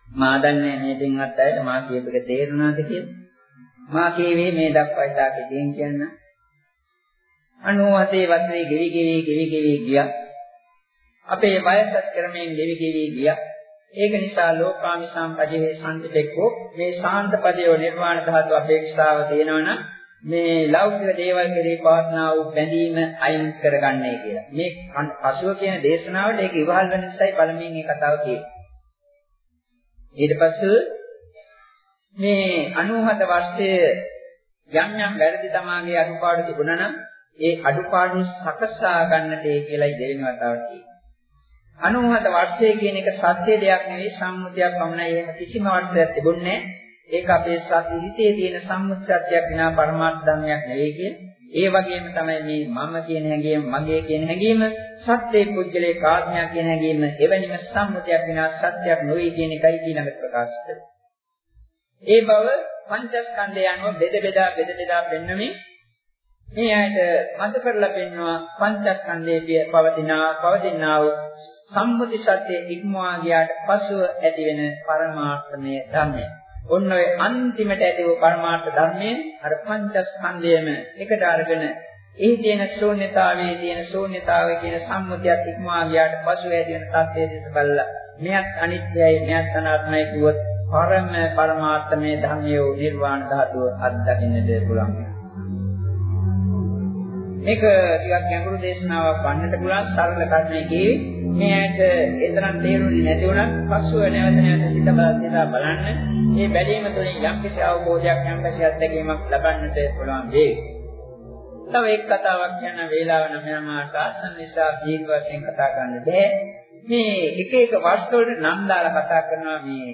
මා දන්නේ මේ පින්වත් අයට මා කියපු එක තේරුණාද කියලා. මා කියවේ මේ දක්වා ඉතා කෙටියෙන් කියන්න. 97 වසරේ ගෙවි ගෙවි ගෙවි ගෙවි ගියා. අපේ වයසත් ක්‍රමයෙන් ගෙවි ගෙවි ගියා. ඒක නිසා ලෝකාමි සම්පජේ සම්පතෙක්කෝ මේ ශාන්ත පදයේ නිර්වාණ ධාතු අපේක්ෂාව තියෙනවනම් මේ ලෞකික දේවල් කෙරේ පවත්නා වූ බැඳීම අයින් කරගන්නයි කියලා. මේ පසුව කියන දේශනාවට ඒක ඉවහල් වෙන නිසායි පළමුවෙන් මේ කතාව කියන්නේ. ඊට පස්සේ මේ 97 වර්ෂයේ යම් යම් වැරදි තමාගේ අඩුපාඩු තිබුණා නම් ඒ අඩුපාඩු සකසා ගන්නට ඒ කියලායි දෙවෙනි වතාවට කියන්නේ. 97 වර්ෂය කියන එක සත්‍ය දෙයක් නෙවෙයි සම්මුතියක් පමණයි. එහෙම කිසිම වර්ෂයක් තිබුණේ ඒක අපේ සත්‍ය හිතේ තියෙන සම්මුති සත්‍යයක් විනා පරමාර්ථ ධර්මයක් නෙවෙයි කියන්නේ. ඒ වගේම තමයි මේ මම කියන හැඟීම මගේ කියන හැඟීම සත්‍යයේ පුජ්‍යලේ කාඥා කියන හැඟීම එවැනිම සම්මුතියක් විනා සත්‍යයක් නොවේ කියන එකයි ඊළඟට ප්‍රකාශ කරන්නේ. ඒ බව පංචස්කන්ධය අනුව බෙද බෙදා බෙද බෙදා පෙන්වමින් මේ ඇයට මත කරලා පෙන්වනවා පංචස්කන්ධයේ පවතිනා පවතිනා වූ සම්මුති සත්‍ය ඉක්මවා ගියාට පසුව ඇතිවෙන පරමාර්ථමය ධර්මය. ඔන්න ඔය අන්තිමට ඇති වූ පරමාර්ථ ධර්මයෙන් අර පංචස්කන්ධයම එකට අරගෙන එහි තියෙන ශූන්‍යතාවයේ තියෙන ශූන්‍යතාවය කියන සම්මුතියක් ඉක්මවා ගියාට පසු ඇති වෙන තත්ත්වයේ දෙස බලලා මෙයත් අනිත්‍යයි මෙයත් අනාත්මයි කිව්වොත් පරම පරමාර්ථමේ ධර්මයේ නිර්වාණ ධාතුව අත්දකින්නට පුළුවන්. මේක ටිකක් ගැඹුරු දේශනාවක් වන්නට පුළුවන් සරල කර්මයකදී මේ ඇයට ඒතරම් තේරුනේ නැති වුණත් පස්සුව නැවත නැවත සිත බලලා බලන්න මේ බැලීම තුළින් යම්කිසි අවබෝධයක් යම්කිසි අත්දැකීමක් ලබන්නට පුළුවන් වේ. තව එක් කතාවක් කියන වේලාව නම් යමාට ආසන්න නිසා දීර්ඝ වශයෙන් කතා කරන්න බෑ. මේ එක එක වර්ෂ වලට නම් දාලා කතා කරනවා මේ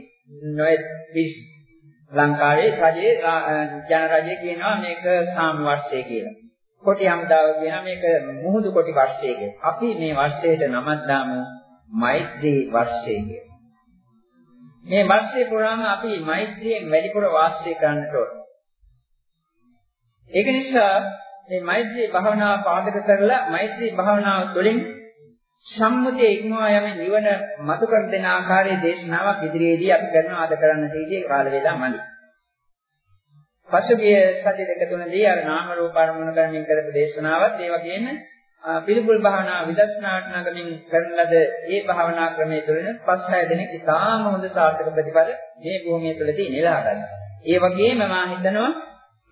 නොයෙක් ලංකාවේ රජයේ ජන රජය කියනවා මේක සාම වර්ෂය කියලා. කොටි හමුදාව කියනවා මේක මුහුදු කොටි වර්ෂය කියලා. අපි මේ වර්ෂයට නමක් දාමු මෛත්‍රී වර්ෂය කියලා. මේ වර්ෂය පුරාම අපි මෛත්‍රියෙන් වැඩිපුර වාසය කරන්නට ඕන. ඒක නිසා මේ මෛත්‍රී භාවනාව පාදක කරලා මෛත්‍රී භාවනාව තුළින් සම්මුතිය ඉක්මවා යමින් නිවන මතු කර දෙන ආකාරයේ දේශනාවක් ඉදිරියේදී අපි කරනවා අද කරන්න තියෙන්නේ කාල වේලා මදි. පසුගිය සති දෙක තුනදී අර නාම රූප අරමුණු කරමින් කරපු දේශනාවත් ඒ වගේම පිළිකුල් භාවනා විදර්ශනාට නගමින් කරන ලද ඒ භාවනා ක්‍රමයේ තුළින් පස් හය දෙනෙක් ඉතාම හොඳ සාර්ථක ප්‍රතිඵල මේ භූමිය තුළදී නෙලා ගන්නවා. ඒ වගේම මා හිතනවා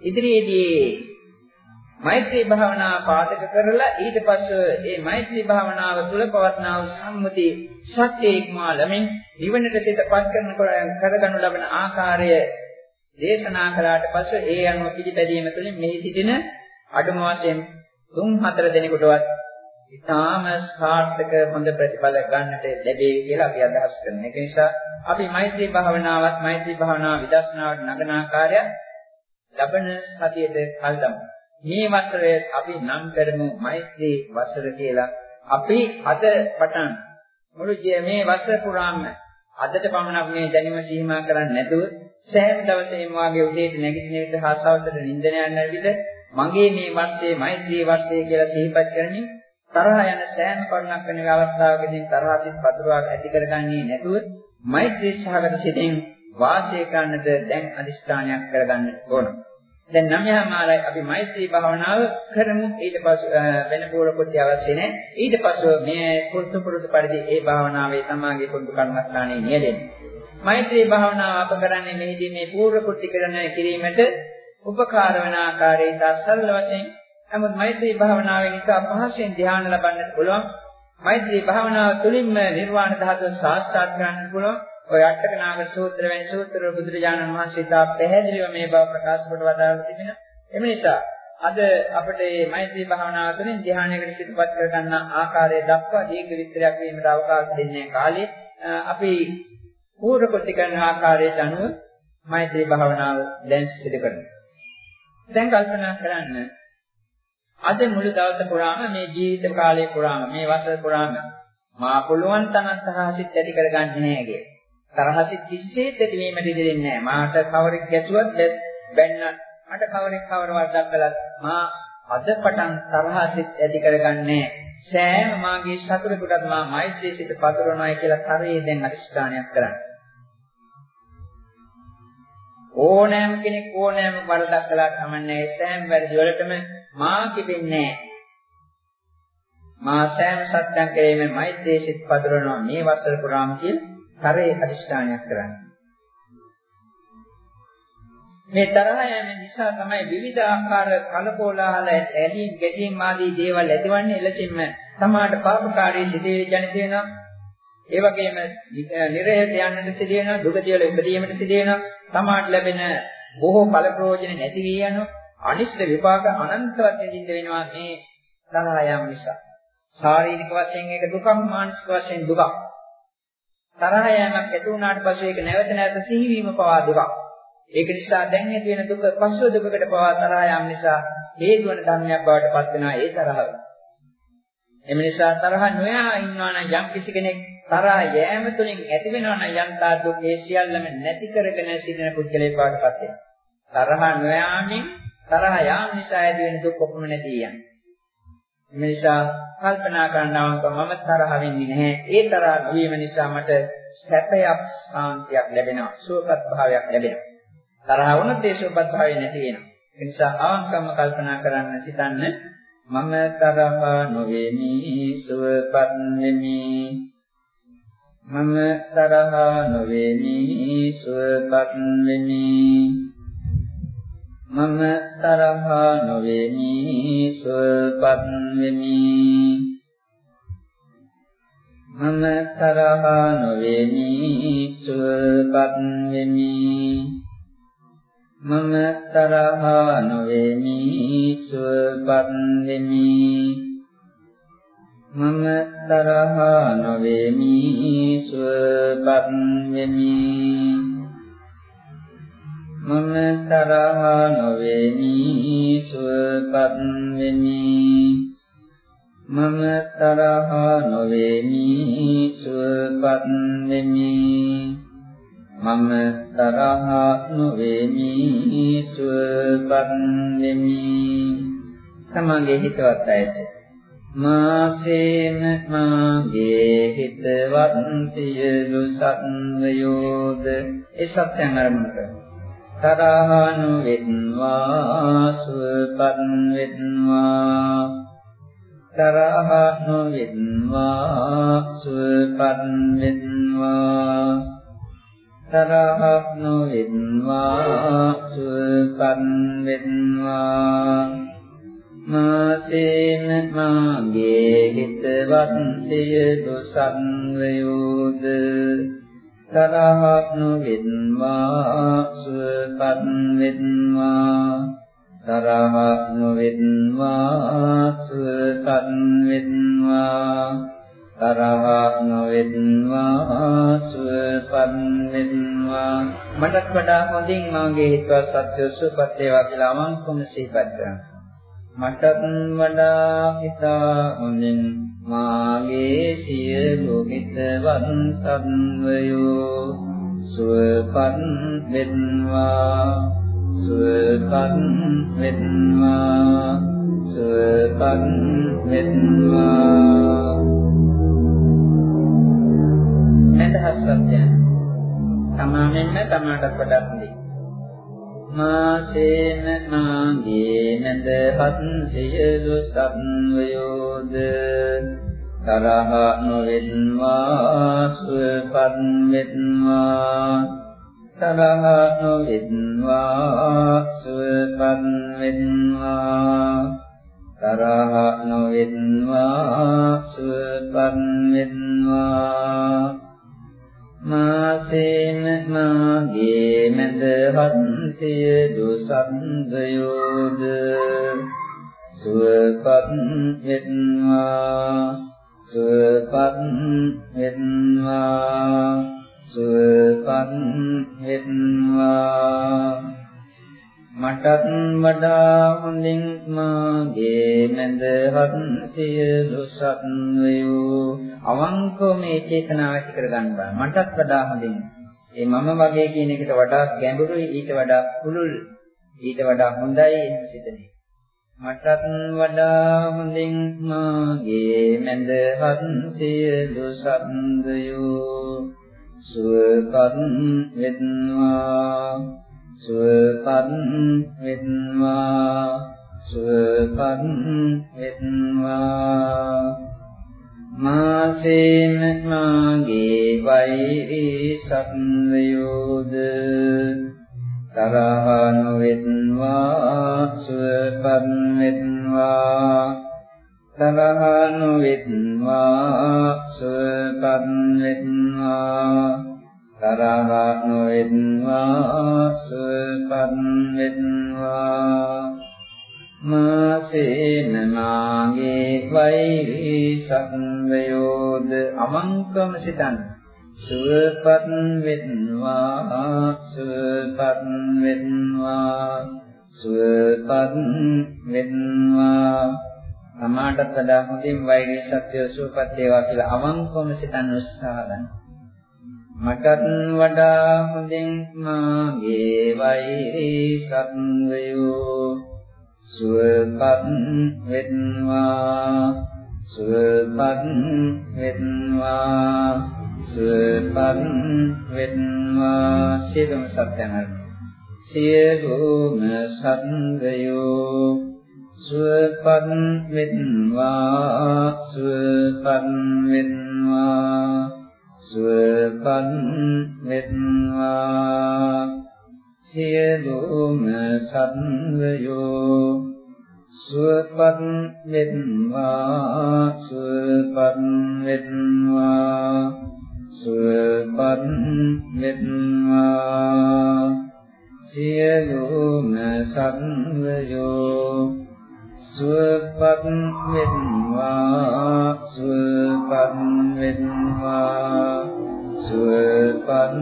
ඉදිරියේදී මෛත්‍රී භාවනාව පාදක කරලා ඊට පස්සේ මේ මෛත්‍රී භාවනාව තුළ පවත්නා වූ සම්මුති සත්‍ය ඉක්මා ළමින් නිවනට සිතපත් කරන කරගනු ලබන ආකාරය දේශනා කළාට පස්සේ ඒ අනුව පිළිපැදීම තුළින් මෙහි සිටින අඩුම වශයෙන් තුන් හතර දෙනෙකුටවත් ඉතාම සාර්ථක හොඳ ප්‍රතිඵල ගන්නට ලැබේ කියලා අපි අදහස් කරනවා. ඒක නිසා අපි මෛත්‍රී භාවනාවත් මෛත්‍රී භාවනාව විදර්ශනාවට නගන ආකාරය ලබන සතියේද කල්දමු. මේ වසරේ අපි නම් කරමු මෛත්‍රී වසර කියලා. අපි අද පටන් මුළු මේ වසර පුරාම අදට පමණක් මේ දැනීම සීමා කරන්නේ නැතුව සෑම දවසේම වාගේ උදේට නැගිටින විට හා සවසට නිින්දන යන විට මගේ මේ වර්ෂයේ මෛත්‍රී වර්ෂය කියලා සිහිපත් කරමින් තරහ යන සෑම කරුණක් වෙන අවස්ථාවකදී තරහ සිත් පතුරවා ඇති කරගන්නේ නැතුව මෛත්‍රී සහගත සිතෙන් වාසය කරන්නට දැන් අදිස්ථානයක් කරගන්න ඕන. දැන් නමයාමාලයි අපි මෛත්‍රී භාවනාව කරමු ඊට පස්සේ වෙන පූර්වපොත්‍ය අවශ්‍ය නැහැ. ඊට පස්සේ මේ පුරුදු පුරුදු පරිදි ඒ භාවනාවේ තමාගේ පුරුදු කර්මස්ථානයේ නියැලෙන්නේ. මෛත්‍රී භාවනාව අප කරන්නේ මෙහිදී මේ පූර්ව කුටි කරන කිරීමට උපකාර වන ආකාරයේ දසල් වශයෙන් නමුත් මෛත්‍රී භාවනාවෙන් එක අපහසෙන් ධ්‍යාන ලබන්නට පුළුවන් මෛත්‍රී භාවනාව තුළින්ම නිර්වාණ ධාතුව සාක්ෂාත් කරගන්න පුළුවන්. ඔය අටක නාග සූත්‍ර වැනි සූත්‍ර බුදුරජාණන් වහන්සේ තා පැහැදිලිව මේ බව ප්‍රකාශ කොට වදාළා තිබෙනවා. එම නිසා අද අපිට මේ මෛත්‍රී භාවනාව තුළින් ධ්‍යානයකට සිතපත් කර ගන්න ආකාරය දක්වා දීර්ඝ විස්තරයක් වීමට අවකාශ දෙන්නේ කාලේ අපි පූර්ව කොට කරන ආකාරයට අනුව මෛත්‍රී භාවනාව දැන් සිදු කරනවා. දැන් කල්පනා කරන්න අද මුළු දවස පුරාම මේ ජීවිත කාලය පුරාම මේ වසර පුරාම මා පුළුවන් තරම් තරහසිත ඇති කරගන්නේ නැහැ කිය. තරහසිත කිසිසේත් ඇති වීමට ඉඩ දෙන්නේ නැහැ. මාට කවරෙක් ගැසුවත් බැන්නත් මට කවරෙක් කවර වරදක් කළත් මා අද පටන් තරහසිත ඇති කරගන්නේ සෑම මාගේ සතුරෙකුටත් මා මෛත්‍රී සිත පතුරවනවායි කියලා තරයේ දැන් අදිෂ්ඨානයක් කරන්නේ. ඕනෑම කෙනෙක් ඕනෑම වරදක් කළා කමන්නේ සෑම වැරදි වලටම මා කිපෙන්නේ මා සෑම සත්‍යං කෙරෙහිම මෛත්‍රී සිත් පතුරවනවා මේ වසර පුරාම කියලා තරයේ අදිෂ්ඨානයක් කරන්නේ. මේ තරහ යෑම නිසා තමයි විවිධ ආකාර කලකෝලාහල ඇලීම් ගැටීම් ආදී දේවල් ඇතිවන්නේ එලෙසින්ම සමාහට පාපකාරී සිදුවී ජනිත වෙනවා. ඒ වගේම නිරයට යන්නට සිදු වෙනවා, දුකදී වල ඉපදීමට සිදු වෙනවා. සමාහට ලැබෙන බොහෝ ඵල ප්‍රයෝජන නැති වී යනවා. අනිෂ්ට විපාක අනන්තවත් දෙදින්න වෙනවා මේ තරහ යෑම නිසා. ශාරීරික වශයෙන් ඒක දුකක්, මානසික වශයෙන් දුකක්. තරහ යෑමක් ඇති වුණාට පස්සේ ඒක නැවත නැවත සිහිවීම පවා දුකක්. ඒක නිසා දැන් ඇති වෙන දුක පස්ව දුකකට පවා තරහ යාම නිසා හේතු වන ධර්මයක් බවට පත් වෙනවා ඒ තරහව. එම නිසා තරහ නොයා ඉන්නවා නම් යම් කිසි කෙනෙක් තරහ යෑම තුළින් ඇති වෙනවා නම් යම් තාදුක් ඒ සියල්ලම නැති කරගෙන සිටින පුද්ගලයෙක් බවට පත් වෙනවා. තරහ නොයාමින් තරහ යාම නිසා ඇති වෙන දුක් කොපමණ නැති යන්නේ. එම නිසා කල්පනා කරනවාක මම තරහ වෙන්නේ නැහැ. ඒ තරහ වීම නිසා මට සැපයක් සාන්තියක් ලැබෙනවා. සුවපත් භාවයක් ලැබෙනවා. තරහ වුණොත් ඒ සුවපත් භාවය නැති වෙනවා. ඒ නිසා අවංකවම කල්පනා කරන්න සිතන්න මම තරහ නොවේමි සුවපත් වෙමි. මම තරහ නොවේමි සුවපත් වෙමි. මම තරහ නොවේමි සුවපත් වෙමි. මම තරහ නොවේමි සුවපත් වෙමි. මම තරහා නොවේමි සුවපත් වෙමි මම තරහා නොවේමි සුවපත් වෙමි. මම තරහා නොවේමි සුවපත් වෙමි. මම තරහා නොවේමි සුවපත් වෙමි. මම තරහ නොවේමි සුවපත් වෙමි. තමගේ හිතවත් අයට මාසේන මාගේ හිතවත් සියලු සත්වයෝද ඒ සත්‍යයන් අරමුණු කර තරහ නොවෙත්වා සුවපත් වෙත්වා. තරහ නොවෙත්වා සුවපත් වෙත්වා. තරහක් නොවෙත්වා සුවපත් වෙත්වා. මාසේන මාගේ හිතවත් සියලු සංවයෝද තරහක් නොවෙත්වා සුවපත් වෙත්වා තරහක් නොවෙත්වා සුවපත් වෙත්වා තරහ නොවෙත්වා සුවපත් වෙත්වා මටත් වඩා හොඳින් මාගේ හිතවත් සත්‍ය සුවපත් වේවා කියලා අවංකවම සිහිපත් කරනවා මටත් වඩා හිතා හොඳින් මාගේ සියලු හිතවත් සත්වයෝ සුවපත් වෙත්වා සුවපත් වෙත්වා සුවපත් වෙත්වා. නැදහස් සත්‍යයන් තමාමෙන්ම තමාට වඩා හොඳයි මාසේන මාගේ නැදපත් සියලු සත්වයෝද තරහ නොවෙත්වා සුවපත් වෙත්වා තරහ නොවෙත්වා සුවපත් වෙත්වා තරහ නොවෙත්වා සුවපත් වෙත්වා මාසේන මාගේ මැදහත් සියලු සත්දයෝද සුවපත් වෙත්වා සුවපත් වෙත්වා සුවපත් වෙත්වා. මටත් වඩා හොඳින් මාගේ මැදහත් සියලු සත්වයෝ අවංකව මේ චේතනාව ඇති කරගන්න බෑ. මටත් වඩා හොඳින්. ඒ මම වගේ කියන එකට වඩා ගැඹුරුයි ඊට වඩා පුළුල් ඊට වඩා හොඳයි සිතනේ මටත් වඩා හොඳින් මාගේ මැදහත් සියලු සත්වයෝ සුවපත් වෙත්වා. සුවපත් වෙත්වා සුවපත් වෙත්වා මාසේන මාගේ වෛරී සත්වයෝද. තරහ නොවෙත්වා සුවපත් වෙත්වා තරහ නොවෙත්වා සුවපත් වෙත්වා තරහ නොවෙත්වා සුවපත් වෙත්වා මාසේන මාගේ වෛරී සත්වයෝද අවංකම සිතන් සුවපත් වෙත්වා සුවපත් වෙත්වා සුවපත් වෙත්වා තමාටත් වඩා හොඳින් වෛරී සත්‍ය සුවපත් වේවා කියලා අවංකවම සිතන්න උත්සාහ ගන්නවා මටත් වඩා හොඳින් මාගේ වෛරී සත්වයෝ සුවපත් වෙත්වා සුවපත් වෙත්වා සුවපත් වෙත්වා. සියලුම සත්‍යයන් සියලුම සත්වයෝ සුවපත් වෙත්වා සුවපත් වෙත්වා. සුවපත් වෙත්වා සියලුම සත්වයෝ සුවපත් වෙත්වා සුවපත් වෙත්වා සුවපත් වෙත්වා සියලුම සත්වයෝ සුවපත් වෙත්වා සුවපත් වෙත්වා සුවපත්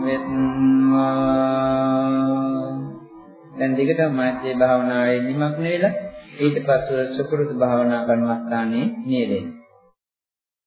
වෙත්වා දැන් දිගටම මෛත්‍රී භාවනාවේ නිමග්න වෙලා ඊට පස්ව සුකුරුදු භාවනා කර්මස්ථානයේ නියැලෙනවා.